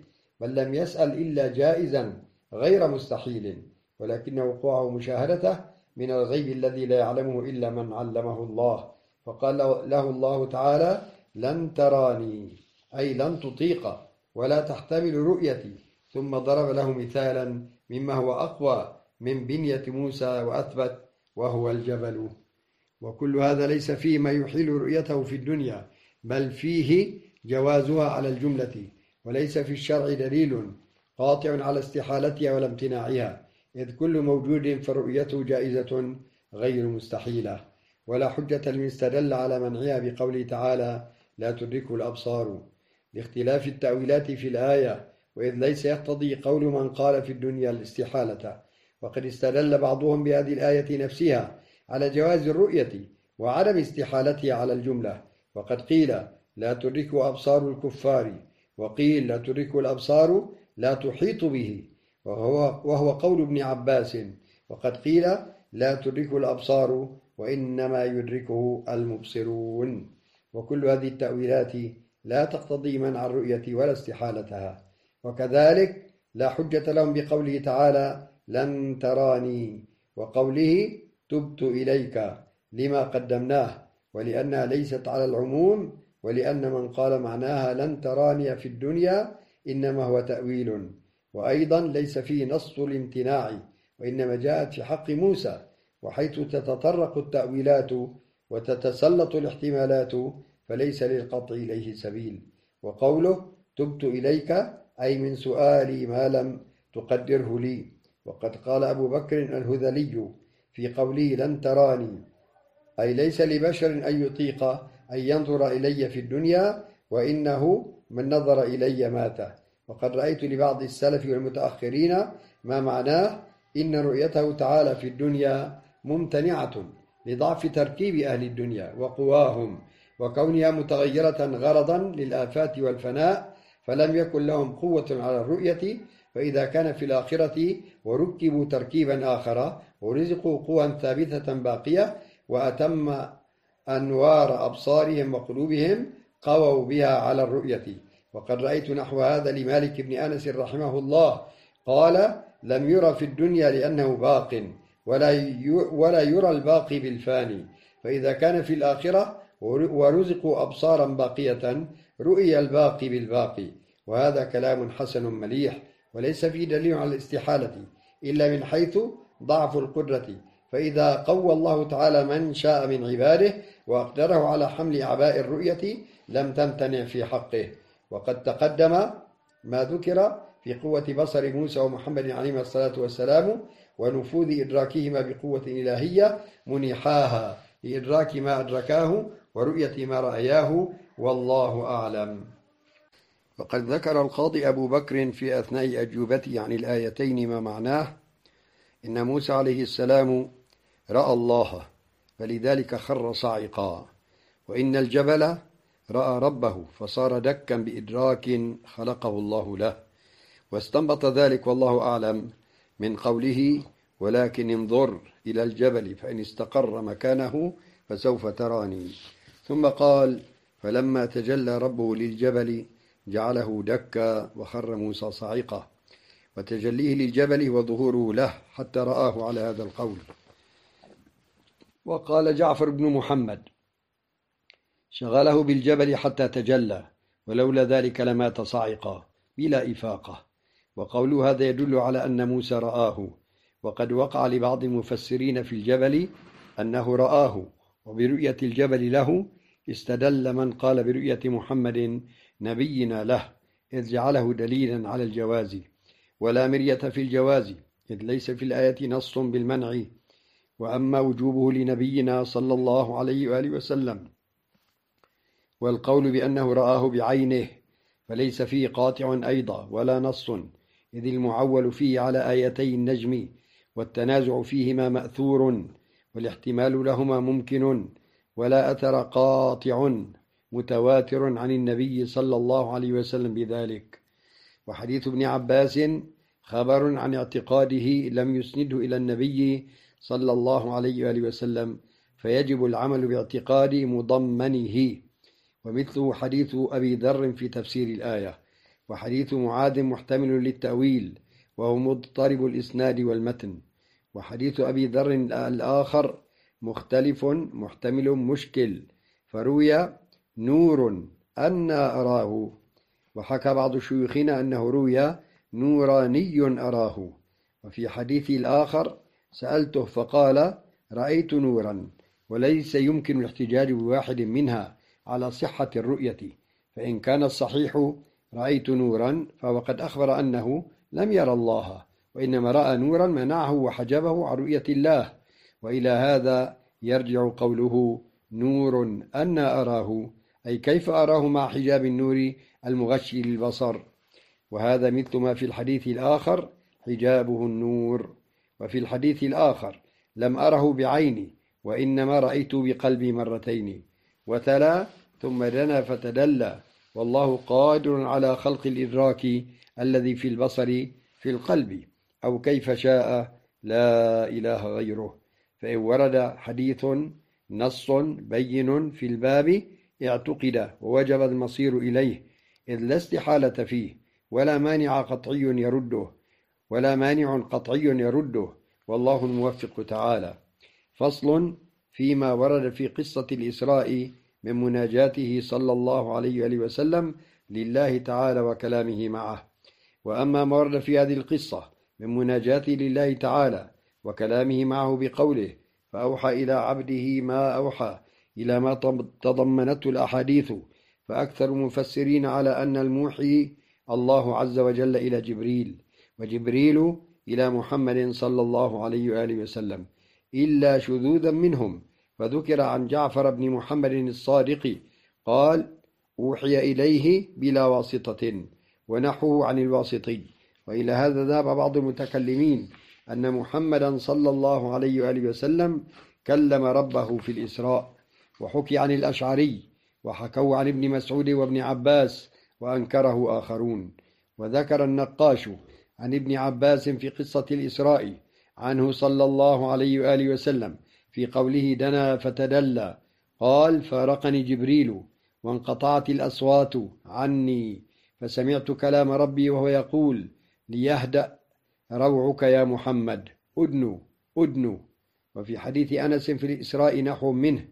بل لم يسأل إلا جائزا غير مستحيل. ولكن وقوعه مشاهدته من الغيب الذي لا يعلمه إلا من علمه الله. فقال له الله تعالى لن تراني أي لن تطيق ولا تحتمل رؤيتي. ثم ضرب له مثالا مما هو أقوى من بنية موسى وأثبت وهو الجبل. وكل هذا ليس فيه ما يحيل رؤيته في الدنيا بل فيه جوازها على الجملة وليس في الشرع دليل قاطع على استحالتها ولا امتناعها إذ كل موجود فرؤيته جائزة غير مستحيلة ولا حجة لمن استدل على منعها بقوله تعالى لا تدركه الأبصار لاختلاف التأويلات في الآية وإذ ليس يقتضي قول من قال في الدنيا الاستحالة وقد استدل بعضهم بهذه الآية نفسها على جواز الرؤية وعدم استحالته على الجملة وقد قيل لا تدرك أبصار الكفار. وقيل لا تدرك الأبصار لا تحيط به. وهو, وهو قول ابن عباس. وقد قيل لا تدرك الأبصار وإنما يدركه المبصرون. وكل هذه التأويلات لا تقتضي منع الرؤية ولا استحالتها. وكذلك لا حجة لهم بقوله تعالى لن تراني وقوله تبت إليك لما قدمناه. ولأنها ليست على العموم ولأن من قال معناها لن تراني في الدنيا إنما هو تأويل وأيضا ليس فيه نص الامتناع وإنما جاءت في حق موسى وحيث تتطرق التأويلات وتتسلط الاحتمالات فليس للقطع إليه سبيل. وقوله تبت إليك أي من سؤالي ما لم تقدره لي. وقد قال أبو بكر الهذلي في قوله لن تراني أي ليس لبشر أن يطيق أن ينظر إلي في الدنيا وإنه من نظر إلي مات. وقد رأيت لبعض السلف والمتأخرين ما معناه إن رؤيته تعالى في الدنيا ممتنعة لضعف تركيب أهل الدنيا وقواهم وكونها متغيرة غرضا للآفات والفناء فلم يكن لهم قوة على الرؤية فإذا كان في الآخرة وركبوا تركيبا آخر ورزقوا قوى ثابتة باقية وأتم أنوار أبصارهم وقلوبهم قووا بها على الرؤية. وقد رأيت نحو هذا لمالك بن أنس رحمه الله. قال لم يرى في الدنيا لأنه باق ولا ولا يرى الباقي بالفاني. فإذا كان في الآخرة ورزقوا أبصارا باقية رؤي الباقي بالباقي. وهذا كلام حسن مليح وليس فيه دليل على الاستحالة إلا من حيث ضعف القدرة. فإذا قوى الله تعالى من شاء من عباده وأقدره على حمل أعباء الرؤية لم تمتنع في حقه. وقد تقدم ما ذكر في قوة بصر موسى ومحمد عليه الصلاة والسلام ونفوذ إدراكهما بقوة إلهية منحاها لإدراك ما أدركاه ورؤية ما رأياه والله أعلم. وقد ذكر القاضي أبو بكر في أثناء أجوبته عن الآيتين ما معناه إن موسى عليه السلام رأى الله فلذلك خر صاعقا. وإن الجبل رأى ربه فصار دكا بإدراك خلقه الله له. واستنبط ذلك والله أعلم من قوله ولكن انظر إلى الجبل فإن استقر مكانه فسوف تراني. ثم قال فلما تجلى ربه للجبل جعله دكا وخر موسى صعيقا وتجليه للجبل وظهوره له حتى رآه على هذا القول. وقال جعفر بن محمد شغله بالجبل حتى تجلى ولولا ذلك لمات صاعقا بلا إفاقة. وقول هذا يدل على أن موسى رآه. وقد وقع لبعض المفسرين في الجبل أنه رآه وبرؤية الجبل له استدل من قال برؤية محمد نبينا له إذ جعله دليلا على الجواز. ولا مرية في الجواز إذ ليس في الآية نص بالمنع. وأما وجوبه لنبينا صلى الله عليه وآله وسلم والقول بأنه رآه بعينه فليس فيه قاطع أيضا ولا نص إذ المعول فيه على آيتي النجم والتنازع فيهما مأثور والاحتمال لهما ممكن ولا أثر قاطع متواتر عن النبي صلى الله عليه وسلم بذلك. وحديث ابن عباس خبر عن اعتقاده لم يسنده إلى النبي صلى الله عليه وآله وسلم فيجب العمل باعتقاد مضمنه. ومثله حديث أبي ذر في تفسير الآية وحديث معاذ محتمل للتأويل وهو مضطرب الإسناد والمتن. وحديث أبي ذر الآخر مختلف محتمل مشكل. فروي نور أنا أراه. وحكى بعض شيوخنا أنه روي نوراني أراه. وفي حديث الآخر سألته فقال رأيت نورا وليس يمكن الاحتجاج بواحد منها على صحة الرؤية فإن كان الصحيح رأيت نورا فهو قد أخبر أنه لم يرى الله وإنما رأى نورا منعه وحجبه عن رؤية الله وإلى هذا يرجع قوله نور أن أراه أي كيف أراه مع حجاب النور المغشي للبصر؟ وهذا مثل ما في الحديث الآخر حجابه النور. وفي الحديث الآخر لم أره بعيني وإنما رأيت بقلبي مرتين وتلا ثم دنا فتدلى والله قادر على خلق الإدراك الذي في البصر في القلب أو كيف شاء لا إله غيره. فإن ورد حديث نص بين في الباب اعتقد ووجب المصير إليه إذ لا استحالة فيه ولا مانع قطعي يرده. ولا مانع قطعي يرده والله الموفق تعالى. فصل فيما ورد في قصة الإسراء من مناجاته صلى الله عليه وسلم لله تعالى وكلامه معه. وأما ما ورد في هذه القصة من مناجاته لله تعالى وكلامه معه بقوله فأوحى إلى عبده ما أوحى إلى ما تضمنته الأحاديث. فأكثر المفسرين على أن الموحي الله عز وجل إلى جبريل. وجبريل إلى محمد صلى الله عليه وآله وسلم إلا شذوذا منهم. فذكر عن جعفر بن محمد الصادق قال أوحي إليه بلا واسطة ونحوه عن الواسطي. وإلى هذا ذهب بعض المتكلمين أن محمدا صلى الله عليه وآله وسلم كلم ربه في الإسراء وحكي عن الأشعري وحكوا عن ابن مسعود وابن عباس وأنكره آخرون. وذكر النقاش عن ابن عباس في قصة الإسراء عنه صلى الله عليه وآله وسلم في قوله دنا فتدلى. قال فارقني جبريل وانقطعت الأصوات عني فسمعت كلام ربي وهو يقول ليهدأ روعك يا محمد. أدنو أدنو. وفي حديث أنس في الإسراء نحو منه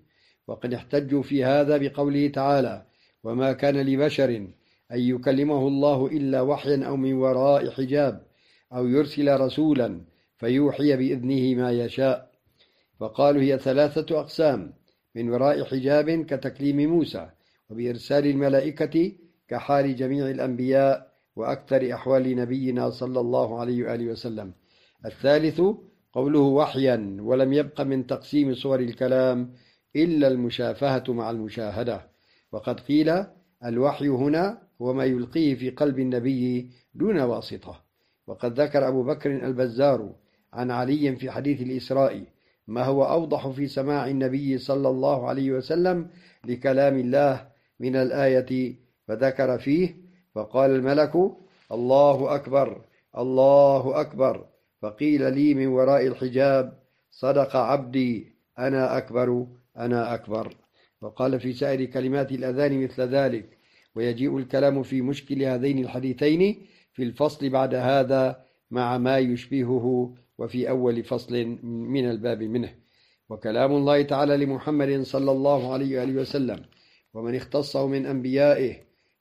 وقد احتجوا في هذا بقوله تعالى وما كان لبشر أن يكلمه الله إلا وحيا أو من وراء حجاب أو يرسل رسولا فيوحي بإذنه ما يشاء. فقالوا هي ثلاثة أقسام من وراء حجاب كتكليم موسى وبإرسال الملائكة كحال جميع الأنبياء وأكثر أحوال نبينا صلى الله عليه وآله وسلم. الثالث قوله وحيا ولم يبق من تقسيم صور الكلام إلا المشافهة مع المشاهدة. وقد قيل الوحي هنا هو ما يلقيه في قلب النبي دون واسطة. وقد ذكر أبو بكر البزار عن علي في حديث الإسراء ما هو أوضح في سماع النبي صلى الله عليه وسلم لكلام الله من الآية فذكر فيه فقال الملك الله أكبر الله أكبر. فقيل لي من وراء الحجاب صدق عبدي أنا أكبر أنا أكبر. وقال في سائر كلمات الأذان مثل ذلك. ويجيء الكلام في مشكل هذين الحديثين في الفصل بعد هذا مع ما يشبهه وفي أول فصل من الباب منه. وكلام الله تعالى لمحمد صلى الله عليه وآله وسلم. ومن اختصه من أنبيائه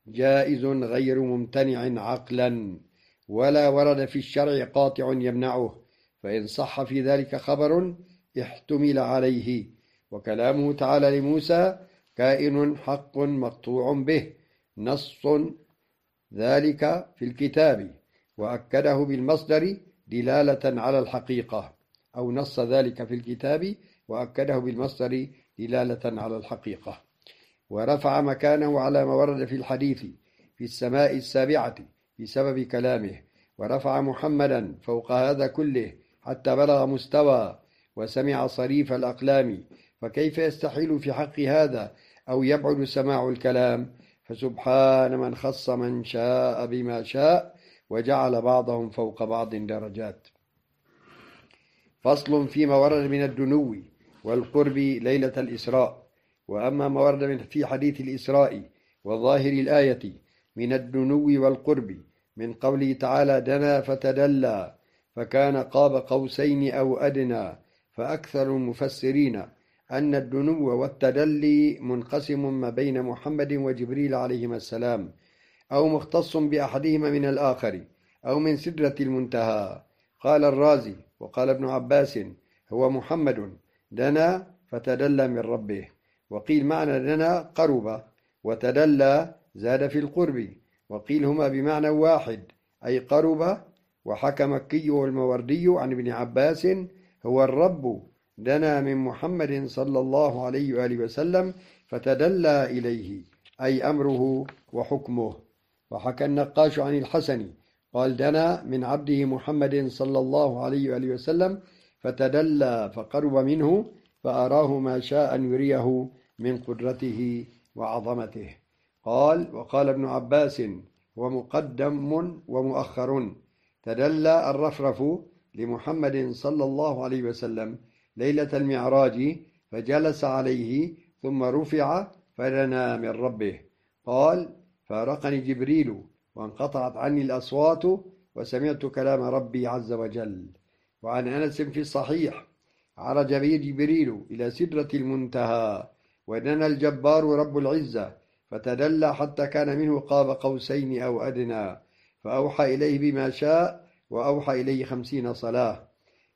جائز غير ممتنع عقلا. ولا ورد في الشرع قاطع يمنعه. فإن صح في ذلك خبر احتمل عليه. وكلامه تعالى لموسى كائن حق مقطوع به. نص ذلك في الكتاب وأكده بالمصدر دلالة على الحقيقة أو نص ذلك في الكتاب وأكده بالمصدر دلالة على الحقيقة. ورفع مكانه على ما ورد في الحديث في السماء السابعة بسبب كلامه. ورفع محمدا فوق هذا كله حتى بلغ مستوى وسمع صريف الأقلام. فكيف يستحيل في حق هذا أو يبعد سماع الكلام؟ فسبحان من خص من شاء بما شاء وجعل بعضهم فوق بعض درجات. فصل فيما ورد من الدنو والقرب ليلة الإسراء. وأما ما ورد في حديث الإسراء وظاهر الآية من الدنو والقرب من قوله تعالى دنا فتدلى فكان قاب قوسين أو أدنى فأكثر المفسرين أن الدنو والتدلي منقسم ما بين محمد وجبريل عليهما السلام أو مختص بأحدهما من الآخر أو من سدرة المنتهى. قال الرازي وقال ابن عباس هو محمد دنا فتدلى من ربه. وقيل معنى دنا قرب وتدلى زاد في القرب. وقيل هما بمعنى واحد أي قرب وحكى مكي والموردي عن ابن عباس هو الرب دنا من محمد صلى الله عليه وآله وسلم فتدلى إليه أي أمره وحكمه. وحكى النقاش عن الحسن قال دنا من عبده محمد صلى الله عليه وآله وسلم فتدلى فقرب منه فأراه ما شاء أن يريه من قدرته وعظمته. قال وقال ابن عباس هو مقدم ومؤخر. تدلى الرفرف لمحمد صلى الله عليه وسلم ليلة المعراج فجلس عليه ثم رفع فدنا من ربه. قال فارقني جبريل وانقطعت عني الأصوات وسمعت كلام ربي عز وجل. وعن أنس في الصحيح عرج بي جبريل إلى سدرة المنتهى ودنا الجبار رب العزة فتدلى حتى كان منه قاب قوسين أو أدنى فأوحى إليه بما شاء وأوحى إليه خمسين صلاة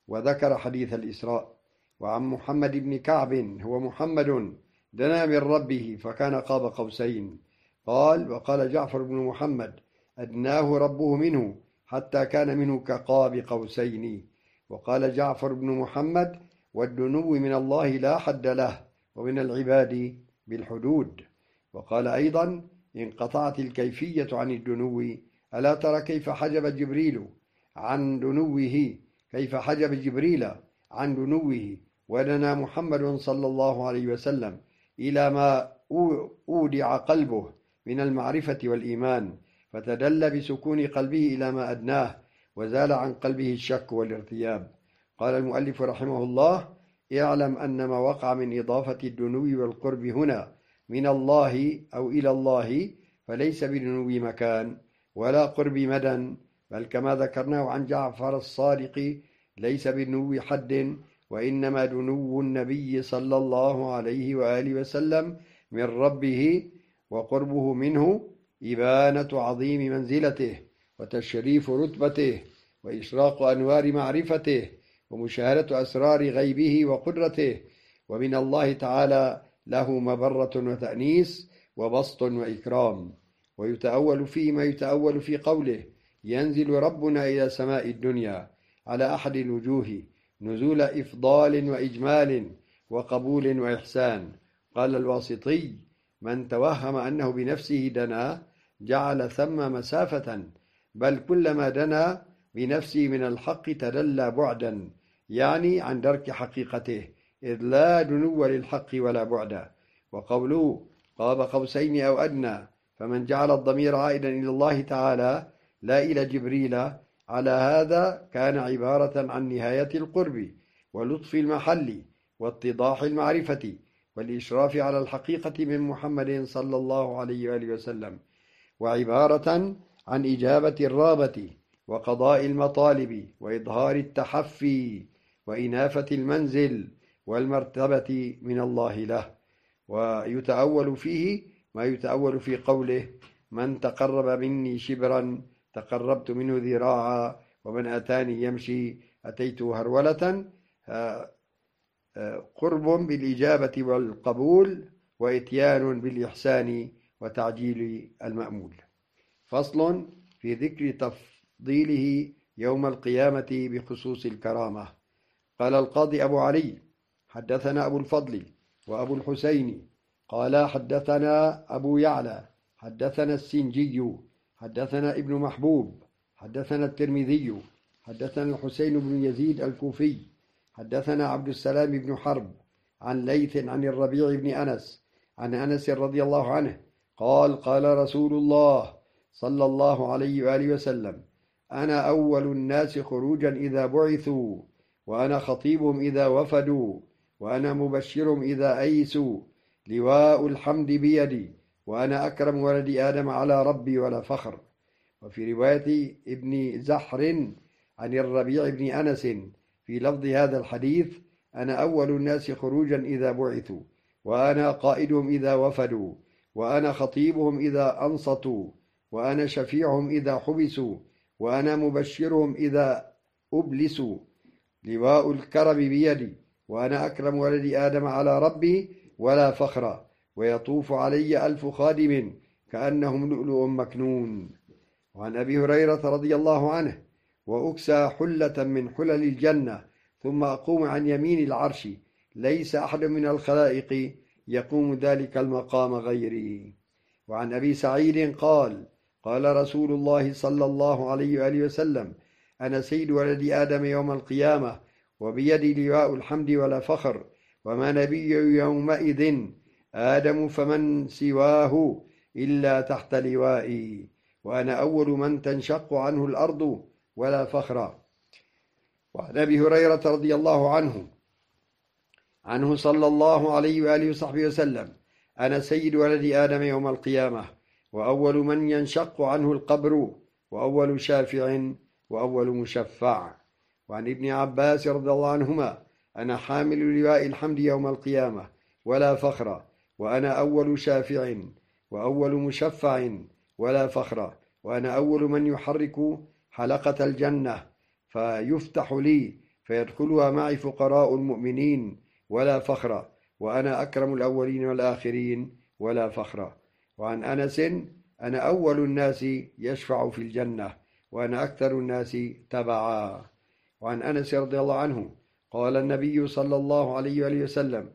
وذكر حديث الإسراء. وعن محمد بن كعب هو محمد دنا من ربه فكان قاب قوسين. قال وقال جعفر بن محمد أدناه ربه منه حتى كان منه كقاب قوسين. وقال جعفر بن محمد والدنو من الله لا حد له ومن العباد بالحدود. وقال أيضا انقطعت الكيفية عن الدنو ألا ترى كيف حجب جبريل؟ عن دنوه كيف حجب جبريل؟ عن دنوه ولنا محمد صلى الله عليه وسلم إلى ما أودع قلبه من المعرفة والإيمان فتدل بسكون قلبه إلى ما أدناه وزال عن قلبه الشك والارتياب. قال المؤلف رحمه الله اعلم أن ما وقع من إضافة الدنو والقرب هنا من الله أو إلى الله فليس بدنو مكان ولا قرب مدى بل كما ذكرناه عن جعفر الصادق ليس بدنو حد وإنما دنو النبي صلى الله عليه وآله وسلم من ربه وقربه منه إبانة عظيم منزلته وتشريف رتبته وإشراق أنوار معرفته ومشاهدة أسرار غيبه وقدرته ومن الله تعالى له مبرة وتأنيس وبسط وإكرام. ويتأول فيه ما يتأول في قوله ينزل ربنا إلى سماء الدنيا. على أحد الوجوه نزول إفضال وإجمال وقبول وإحسان. قال الواسطي من توهم أنه بنفسه دنا جعل ثم مسافة بل كلما دنا بنفسه من الحق تدلى بعدا يعني عن درك حقيقته إذ لا دنو للحق ولا بعدا وقوله قاب قوسين أو أدنى فمن جعل الضمير عائدا إلى الله تعالى لا إلى جبريل على هذا كان عبارة عن نهاية القرب ولطف المحل واتضاح المعرفة والإشراف على الحقيقة من محمد صلى الله عليه وآله وسلم وعبارة عن إجابة الرابة وقضاء المطالب وإظهار التحفي وإنافة المنزل والمرتبة من الله له. ويتأول فيه ما يتأول في قوله من تقرب مني شبرا تقربت منه ذراعا ومن أتاني يمشي أتيته هرولة. آه، آه، قرب بالإجابة والقبول وإتيان بالإحسان وتعجيل المأمول. فصل في ذكر تفضيله يوم القيامة بخصوص الكرامة. قال القاضي أبو علي حدثنا أبو الفضل وأبو الحسين. قال حدثنا أبو يعلى حدثنا السنجي حدثنا ابن محبوب حدثنا الترمذي حدثنا الحسين بن يزيد الكوفي حدثنا عبد السلام بن حرب عن ليث عن الربيع بن أنس عن أنس رضي الله عنه قال قال رسول الله صلى الله عليه وآله وسلم أنا أول الناس خروجا إذا بعثوا وأنا خطيبهم إذا وفدوا وأنا مبشرهم إذا أيسوا لواء الحمد بيدي. وأنا أكرم ولد آدم على ربي ولا فخر. وفي رواية ابن زحر عن الربيع بن أنس في لفظ هذا الحديث أنا أول الناس خروجا إذا بعثوا وأنا قائدهم إذا وفدوا وأنا خطيبهم إذا أنصتوا وأنا شفيعهم إذا حبسوا وأنا مبشرهم إذا أبلسوا. لواء الكرم بيدي وأنا أكرم ولد آدم على ربي ولا فخر. ويطوف علي ألف خادم كأنهم لؤلؤ مكنون. وعن أبي هريرة رضي الله عنه وأكسى حلة من حلل الجنة ثم أقوم عن يمين العرش ليس أحد من الخلائق يقوم ذلك المقام غيري. وعن أبي سعيد قال قال رسول الله صلى الله عليه وآله وسلم أنا سيد ولد آدم يوم القيامة وبيدي لواء الحمد ولا فخر وما نبي يومئذ آدم فمن سواه إلا تحت لوائي وأنا أول من تنشق عنه الأرض ولا فخر. وعن أبي هريرة رضي الله عنه عنه صلى الله عليه وآله وصحبه وسلم أنا سيد ولد آدم يوم القيامة وأول من ينشق عنه القبر وأول شافع وأول مشفع. وعن ابن عباس رضي الله عنهما أنا حامل لواء الحمد يوم القيامة ولا فخر. وأنا أول شافع وأول مشفع ولا فخر وأنا أول من يحرك حلقة الجنة فيفتح لي فيدخلها معي فقراء المؤمنين ولا فخر وأنا أكرم الأولين والآخرين ولا فخر. وعن أنس أنا أول الناس يشفع في الجنة وأنا أكثر الناس تبعا. وعن أنس رضي الله عنه قال النبي صلى الله عليه وسلم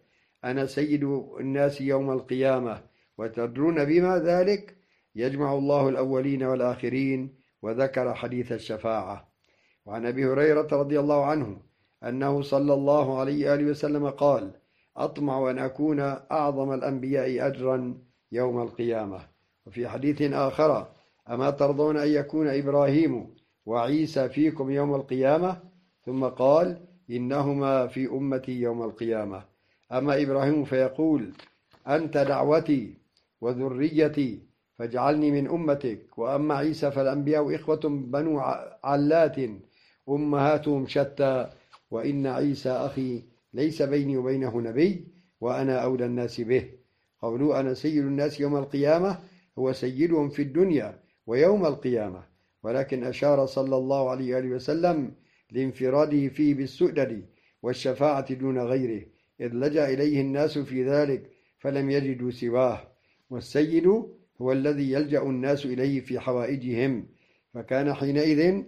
أنا سيد الناس يوم القيامة. وتدرون بما ذلك؟ يجمع الله الأولين والآخرين وذكر حديث الشفاعة. وعن أبي هريرة رضي الله عنه أنه صلى الله عليه وآله وسلم قال أطمع أن أكون أعظم الأنبياء أجرا يوم القيامة. وفي حديث آخر أما ترضون أن يكون إبراهيم وعيسى فيكم يوم القيامة؟ ثم قال إنهما في أمتي يوم القيامة. أما إبراهيم فيقول أنت دعوتي وذريتي فاجعلني من أمتك. وأما عيسى فالأنبياء إخوة بنو علات أمهاتهم شتى. وإن عيسى أخي ليس بيني وبينه نبي وأنا أولى الناس به. قولوا أنا سيد الناس يوم القيامة هو سيدهم في الدنيا ويوم القيامة. ولكن أشار صلى الله عليه وسلم لانفراده فيه بالسؤدد والشفاعة دون غيره. إذ لجأ إليه الناس في ذلك فلم يجدوا سواه والسيد هو الذي يلجأ الناس إليه في حوائجهم. فكان حينئذ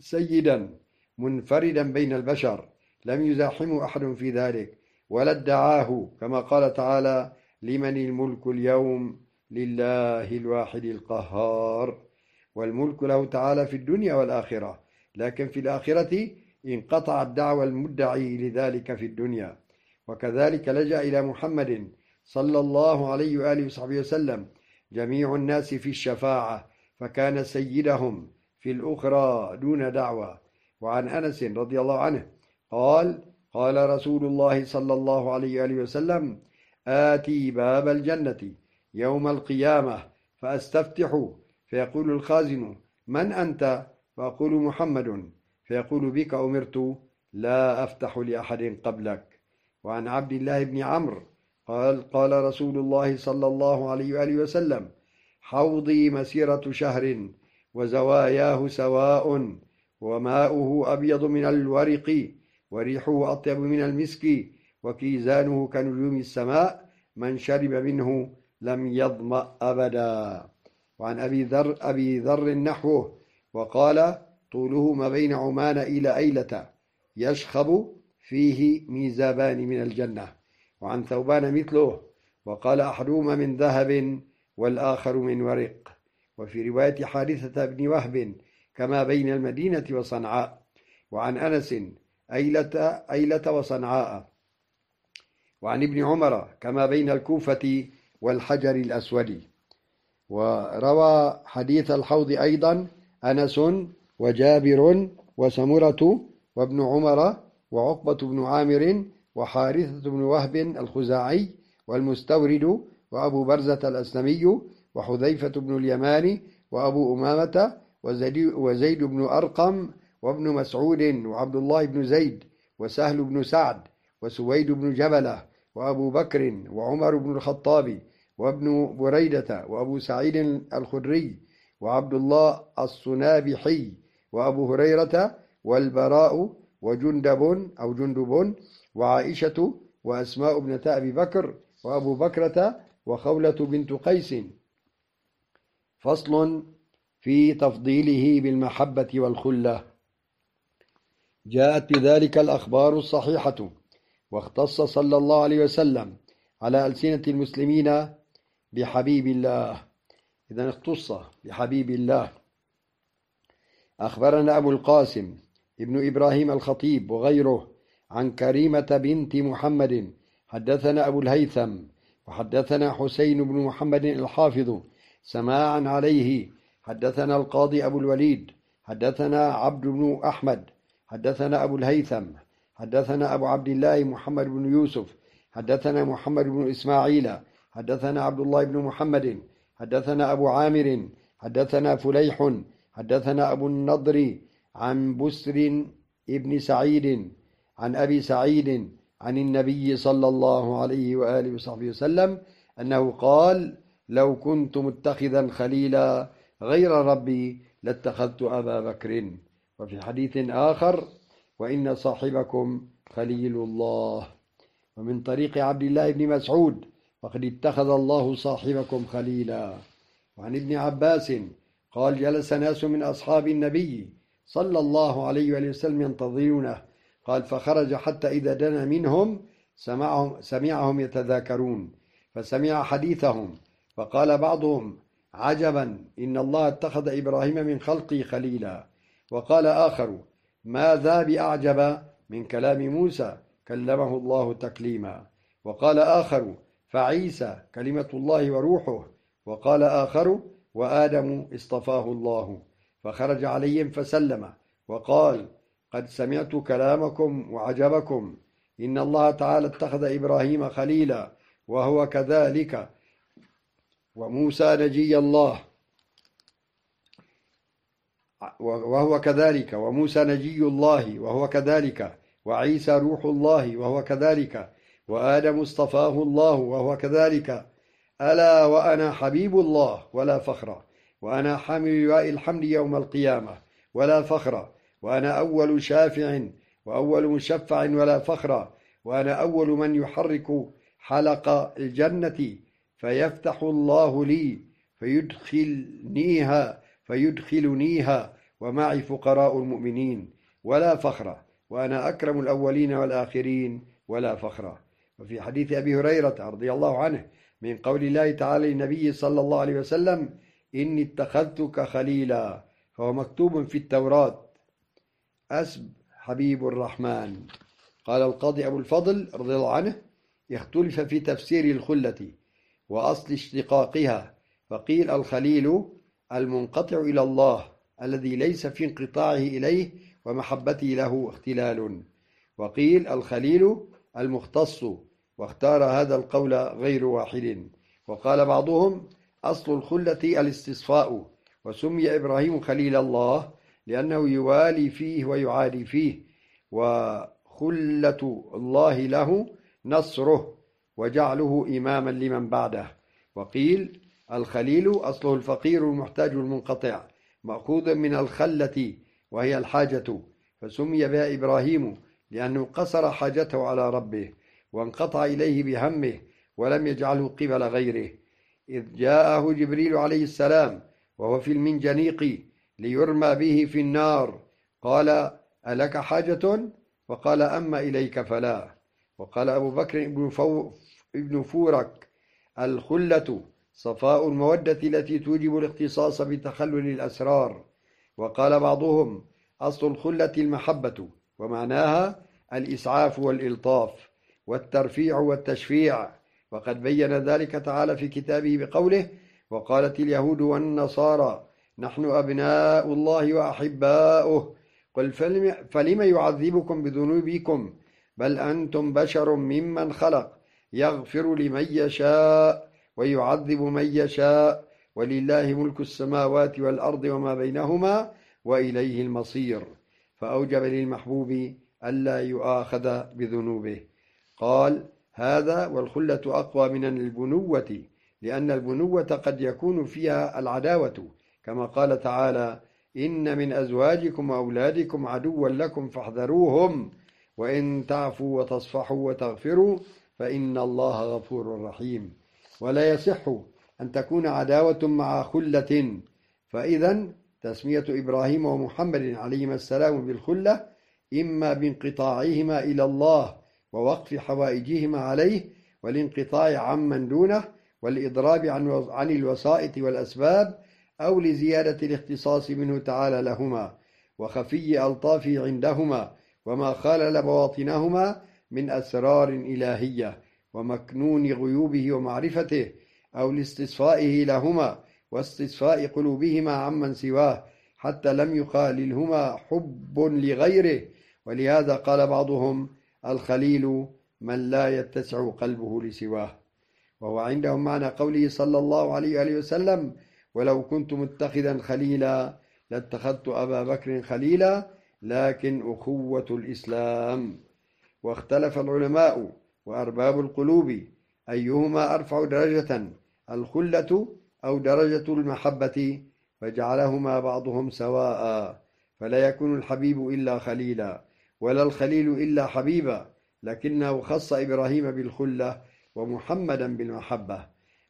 سيدا منفردا بين البشر لم يزاحمه أحد في ذلك ولا ادعاه كما قال تعالى لمن الملك اليوم؟ لله الواحد القهار. والملك له تعالى في الدنيا والآخرة لكن في الآخرة انقطع الدعوى المدعي لذلك في الدنيا. وكذلك لجأ إلى محمد صلى الله عليه وآله وصحبه وسلم. جميع الناس في الشفاعة فكان سيدهم في الأخرى دون دعوة. وعن أنس رضي الله عنه قال قال رسول الله صلى الله عليه وآله وسلم آتي باب الجنة يوم القيامة فأستفتح فيقول الخازن من أنت؟ فأقول محمد. فيقول بك أمرت لا أفتح لأحد قبلك. وعن عبد الله بن عمرو قال قال رسول الله صلى الله عليه وآله وسلم حوضي مسيرة شهر وزواياه سواء وماؤه أبيض من الورق وريحه أطيب من المسك وكيزانه كنجوم السماء من شرب منه لم يظمأ أبدا. وعن أبي ذر, أبي ذر نحوه وقال طوله ما بين عمان إلى أيلة يشخب فيه ميزابان من الجنة وعن ثوبان مثله وقال أحدهما من ذهب والآخر من ورق. وفي رواية حارثة بن وهب كما بين المدينة وصنعاء وعن أنس أيلة, أيلة وصنعاء وعن ابن عمر كما بين الكوفة والحجر الأسود. وروى حديث الحوض أيضا أنس وجابر وسمرة وابن عمر وعقبة بن عامر وحارثة بن وهب الخزاعي والمستورد وأبو برزة الأسلمي وحذيفة بن اليمان وأبو أمامة وزيد بن أرقم وابن مسعود وعبد الله بن زيد وسهل بن سعد وسويد بن جبلة وأبو بكر وعمر بن الخطاب وابن بريدة وأبو سعيد الخدري وعبد الله الصنابحي وأبو هريرة والبراء وجندب أو جندب وعائشة وأسماء ابنة أبي بكر وأبو بكرة وخولة بنت قيس. فصل في تفضيله بالمحبة والخلة. جاءت بذلك الأخبار الصحيحة واختص صلى الله عليه وسلم على ألسنة المسلمين بحبيب الله. إذا اختص بحبيب الله. أخبرنا أبو القاسم ابن إبراهيم الخطيب وغيره عن كريمة بنت محمد. حدثنا أبو الهيثم وحدثنا حسين بن محمد الحافظ سماعا عليه. حدثنا القاضي أبو الوليد. حدثنا عبد بن أحمد. حدثنا أبو الهيثم. حدثنا أبو عبد الله محمد بن يوسف. حدثنا محمد بن إسماعيل. حدثنا عبد الله بن محمد. حدثنا أبو عامر. حدثنا فليح. حدثنا أبو النضر عن بسر ابن سعيد عن أبي سعيد عن النبي صلى الله عليه وآله وصحبه وسلم أنه قال لو كنت متخذا خليلا غير ربي لاتخذت أبا بكر وفي حديث آخر وإن صاحبكم خليل الله ومن طريق عبد الله بن مسعود وقد اتخذ الله صاحبكم خليلا وعن ابن عباس قال جلس ناس من أصحاب النبي صلى الله عليه وسلم ينتظرونه. قال فخرج حتى إذا دنا منهم سمعهم, سمعهم يتذاكرون فسمع حديثهم فقال بعضهم عجبا إن الله اتخذ إبراهيم من خلقي خليلا. وقال آخر ماذا بأعجب من كلام موسى؟ كلمه الله تكليما. وقال آخر فعيسى كلمة الله وروحه. وقال آخر وآدم اصطفاه الله فخرج عليهم فسلم وقال قد سمعت كلامكم وعجبكم. إن الله تعالى اتخذ إبراهيم خليلا وهو كذلك. وموسى نجي الله وهو كذلك. وموسى نجي الله وهو كذلك. وعيسى روح الله وهو كذلك. وآدم اصطفاه الله وهو كذلك. ألا وأنا حبيب الله ولا فخر. وأنا حامل لواء الحمد يوم القيامة ولا فخر. وأنا أول شافع وأول مشفع ولا فخر. وأنا أول من يحرك حلق الجنة فيفتح الله لي فيدخلنيها فيدخلنيها ومعي فقراء المؤمنين ولا فخر. وأنا أكرم الأولين والآخرين ولا فخر. وفي حديث أبي هريرة رضي الله عنه من قول الله تعالى للنبي صلى الله عليه وسلم إني اتخذتك خليلا فهو مكتوب في التوراة. أسب حبيب الرحمن. قال القاضي أبو الفضل رضي الله عنه اختلف في تفسير الخلة وأصل اشتقاقها فقيل الخليل المنقطع إلى الله الذي ليس في انقطاعه إليه ومحبته له اختلال. وقيل الخليل المختص واختار هذا القول غير واحد. وقال بعضهم أصل الخلة الاستصفاء وسمي إبراهيم خليل الله لأنه يوالي فيه ويعادي فيه وخلة الله له نصره وجعله إماما لمن بعده. وقيل الخليل أصله الفقير المحتاج المنقطع مأخوذ من الخلة وهي الحاجة فسمي بها إبراهيم لأنه قصر حاجته على ربه. وانقطع إليه بهمه ولم يجعله قبل غيره. إذ جاءه جبريل عليه السلام وهو في المنجنيق ليرمى به في النار. قال ألك حاجة؟ وقال أما إليك فلا. وقال أبو بكر ابن, فو ابن فورك الخلة صفاء المودة التي توجب الاختصاص بتخلل الأسرار. وقال بعضهم أصل الخلة المحبة ومعناها الإسعاف والإلطاف. والترفيع والتشفيع. وقد بين ذلك تعالى في كتابه بقوله وقالت اليهود والنصارى نحن أبناء الله وأحباؤه. قل فلم يعذبكم بذنوبكم؟ بل أنتم بشر ممن خلق. يغفر لمن يشاء ويعذب من يشاء. ولله ملك السماوات والأرض وما بينهما وإليه المصير. فأوجب للمحبوب ألا يؤاخذ بذنوبه. قال هذا والخلة أقوى من البنوة لأن البنوة قد يكون فيها العداوة. كما قال تعالى إن من أزواجكم وأولادكم عدوا لكم فاحذروهم وإن تعفوا وتصفحوا وتغفروا فإن الله غفور رحيم. ولا يصح أن تكون عداوة مع خلة. فإذا تسمية إبراهيم ومحمد عليهما السلام بالخلة إما بانقطاعهما إلى الله ووقف حوائجهما عليه والانقطاع عمن دونه والإضراب عن الوسائط والأسباب أو لزيادة الاختصاص منه تعالى لهما وخفي ألطافه عندهما وما خالل بواطنهما من أسرار إلهية ومكنون غيوبه ومعرفته أو لاستصفائه لهما واستصفاء قلوبهما عمن سواه حتى لم يخاللهما حب لغيره ولهذا قال بعضهم الخليل من لا يتسع قلبه لسواه. وهو عندهم معنى قوله صلى الله عليه وآله وسلم ولو كنت متخذا خليلا لاتخذت أبا بكر خليلا لكن أخوة الإسلام واختلف العلماء وأرباب القلوب أيهما أرفع درجة الخلة أو درجة المحبة؟ فجعلهما بعضهم سواء فلا يكون الحبيب إلا خليلا. ولا الخليل إلا حبيبا لكنه خص إبراهيم بالخلة ومحمدا بالمحبة.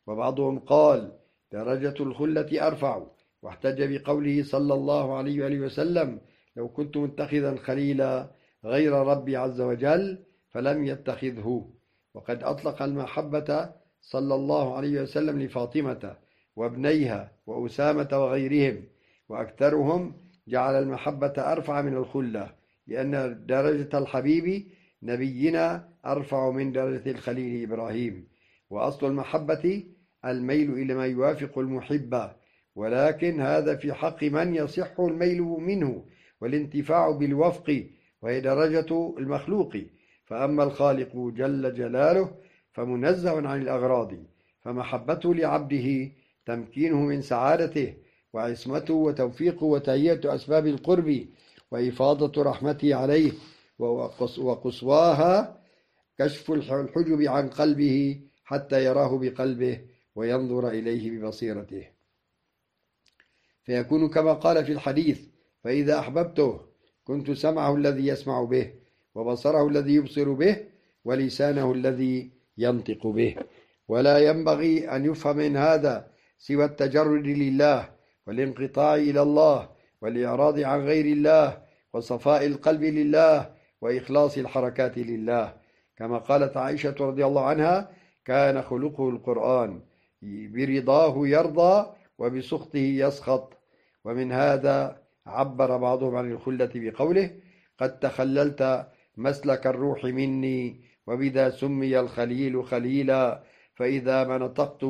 وبعضهم قال درجة الخلة أرفع. واحتج بقوله صلى الله عليه وآله وسلم لو كنت متخذا خليلا غير ربي عز وجل فلم يتخذه. وقد أطلق المحبة صلى الله عليه وسلم لفاطمة وابنيها وأسامة وغيرهم وأكثرهم جعل المحبة أرفع من الخلة. لأن درجة الحبيب نبينا أرفع من درجة الخليل إبراهيم. وأصل المحبة الميل إلى ما يوافق المحب. ولكن هذا في حق من يصح الميل منه والانتفاع بالوفق وهي درجة المخلوق. فأما الخالق جل جلاله فمنزه عن الأغراض. فمحبته لعبده تمكينه من سعادته وعصمته وتوفيقه وتهيئة أسباب القرب. وإفاضة رحمته عليه وقصواها كشف الحجب عن قلبه حتى يراه بقلبه وينظر إليه ببصيرته. فيكون كما قال في الحديث فإذا أحببته كنت سمعه الذي يسمع به وبصره الذي يبصر به ولسانه الذي ينطق به. ولا ينبغي أن يفهم من هذا سوى التجرد لله والانقطاع إلى الله والإعراض عن غير الله وصفاء القلب لله وإخلاص الحركات لله. كما قالت عائشة رضي الله عنها كان خلقه القرآن برضاه يرضى وبسخطه يسخط. ومن هذا عبر بعضهم عن الخلة بقوله قد تخللت مسلك الروح مني وبذا سمي الخليل خليلا. فإذا ما نطقت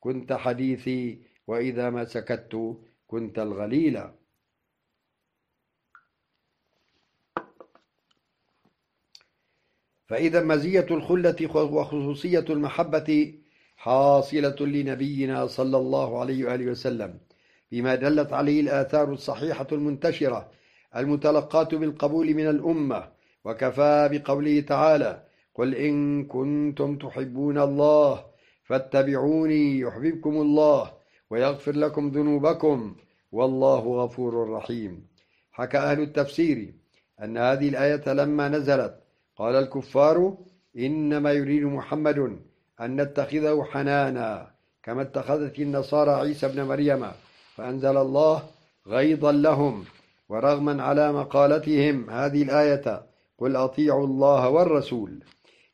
كنت حديثي وإذا ما سكت كنت الغليلا. فإذا مزية الخلة وخصوصية المحبة حاصلة لنبينا صلى الله عليه وآله وسلم بما دلت عليه الآثار الصحيحة المنتشرة المتلقاة بالقبول من الأمة وكفى بقوله تعالى قل إن كنتم تحبون الله فاتبعوني يحببكم الله ويغفر لكم ذنوبكم والله غفور رحيم حكى أهل التفسير أن هذه الآية لما نزلت قال الكفار إنما يريد محمد أن نتخذه حنانا كما اتخذت النصارى عيسى بن مريم فأنزل الله غيظا لهم ورغما على مقالتهم هذه الآية قل أطيعوا الله والرسول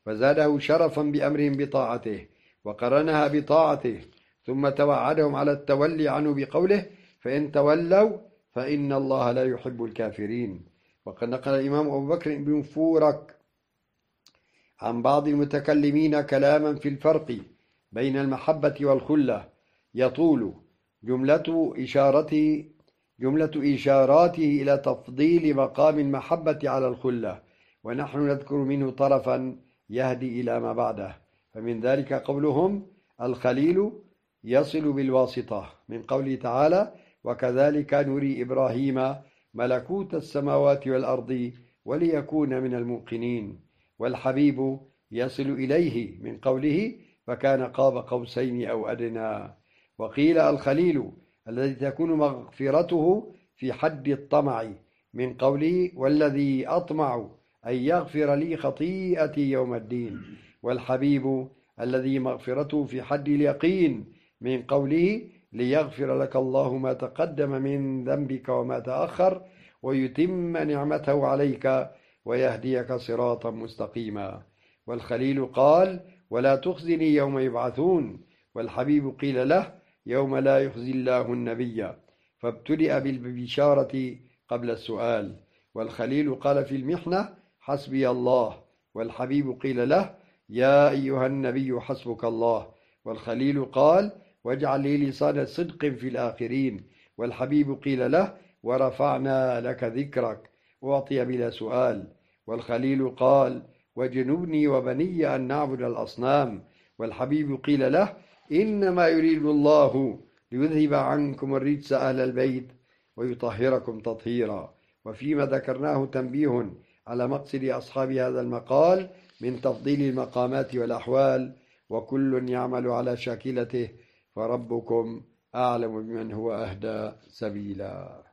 وزاده شرفا بأمرهم بطاعته وقرنها بطاعته ثم توعدهم على التولي عنه بقوله فإن تولوا فإن الله لا يحب الكافرين وقد نقل الإمام أبو بكر بن فورك عن بعض المتكلمين كلاما في الفرق بين المحبة والخلة. يطول جملة إشارته جملة إشاراته إلى تفضيل مقام المحبة على الخلة ونحن نذكر منه طرفا يهدي إلى ما بعده. فمن ذلك قولهم الخليل يصل بالواسطة. من قوله تعالى وكذلك نري إبراهيم ملكوت السماوات والأرض وليكون من الموقنين والحبيب يصل إليه من قوله فكان قاب قوسين أو أدنى. وقيل الخليل الذي تكون مغفرته في حد الطمع من قوله والذي أطمع أن يغفر لي خطيئتي يوم الدين. والحبيب الذي مغفرته في حد اليقين من قوله ليغفر لك الله ما تقدم من ذنبك وما تأخر ويتم نعمته عليك ويهديك صراطا مستقيما. والخليل قال ولا تخزني يوم يبعثون. والحبيب قيل له يوم لا يخزي الله النبي. فابتدأ بالبشارة قبل السؤال. والخليل قال في المحنة حسبي الله. والحبيب قيل له يا أيها النبي حسبك الله. والخليل قال واجعل لي لسان صدق في الآخرين. والحبيب قيل له ورفعنا لك ذكرك. أعطي بلا سؤال. والخليل قال وجنبني وبني أن نعبد الأصنام. والحبيب قيل له إنما يريد الله ليذهب عنكم الرجس أهل البيت ويطهركم تطهيرا. وفيما ذكرناه تنبيه على مقصد أصحاب هذا المقال من تفضيل المقامات والأحوال وكل يعمل على شاكلته فربكم أعلم بمن هو أهدى سبيلا.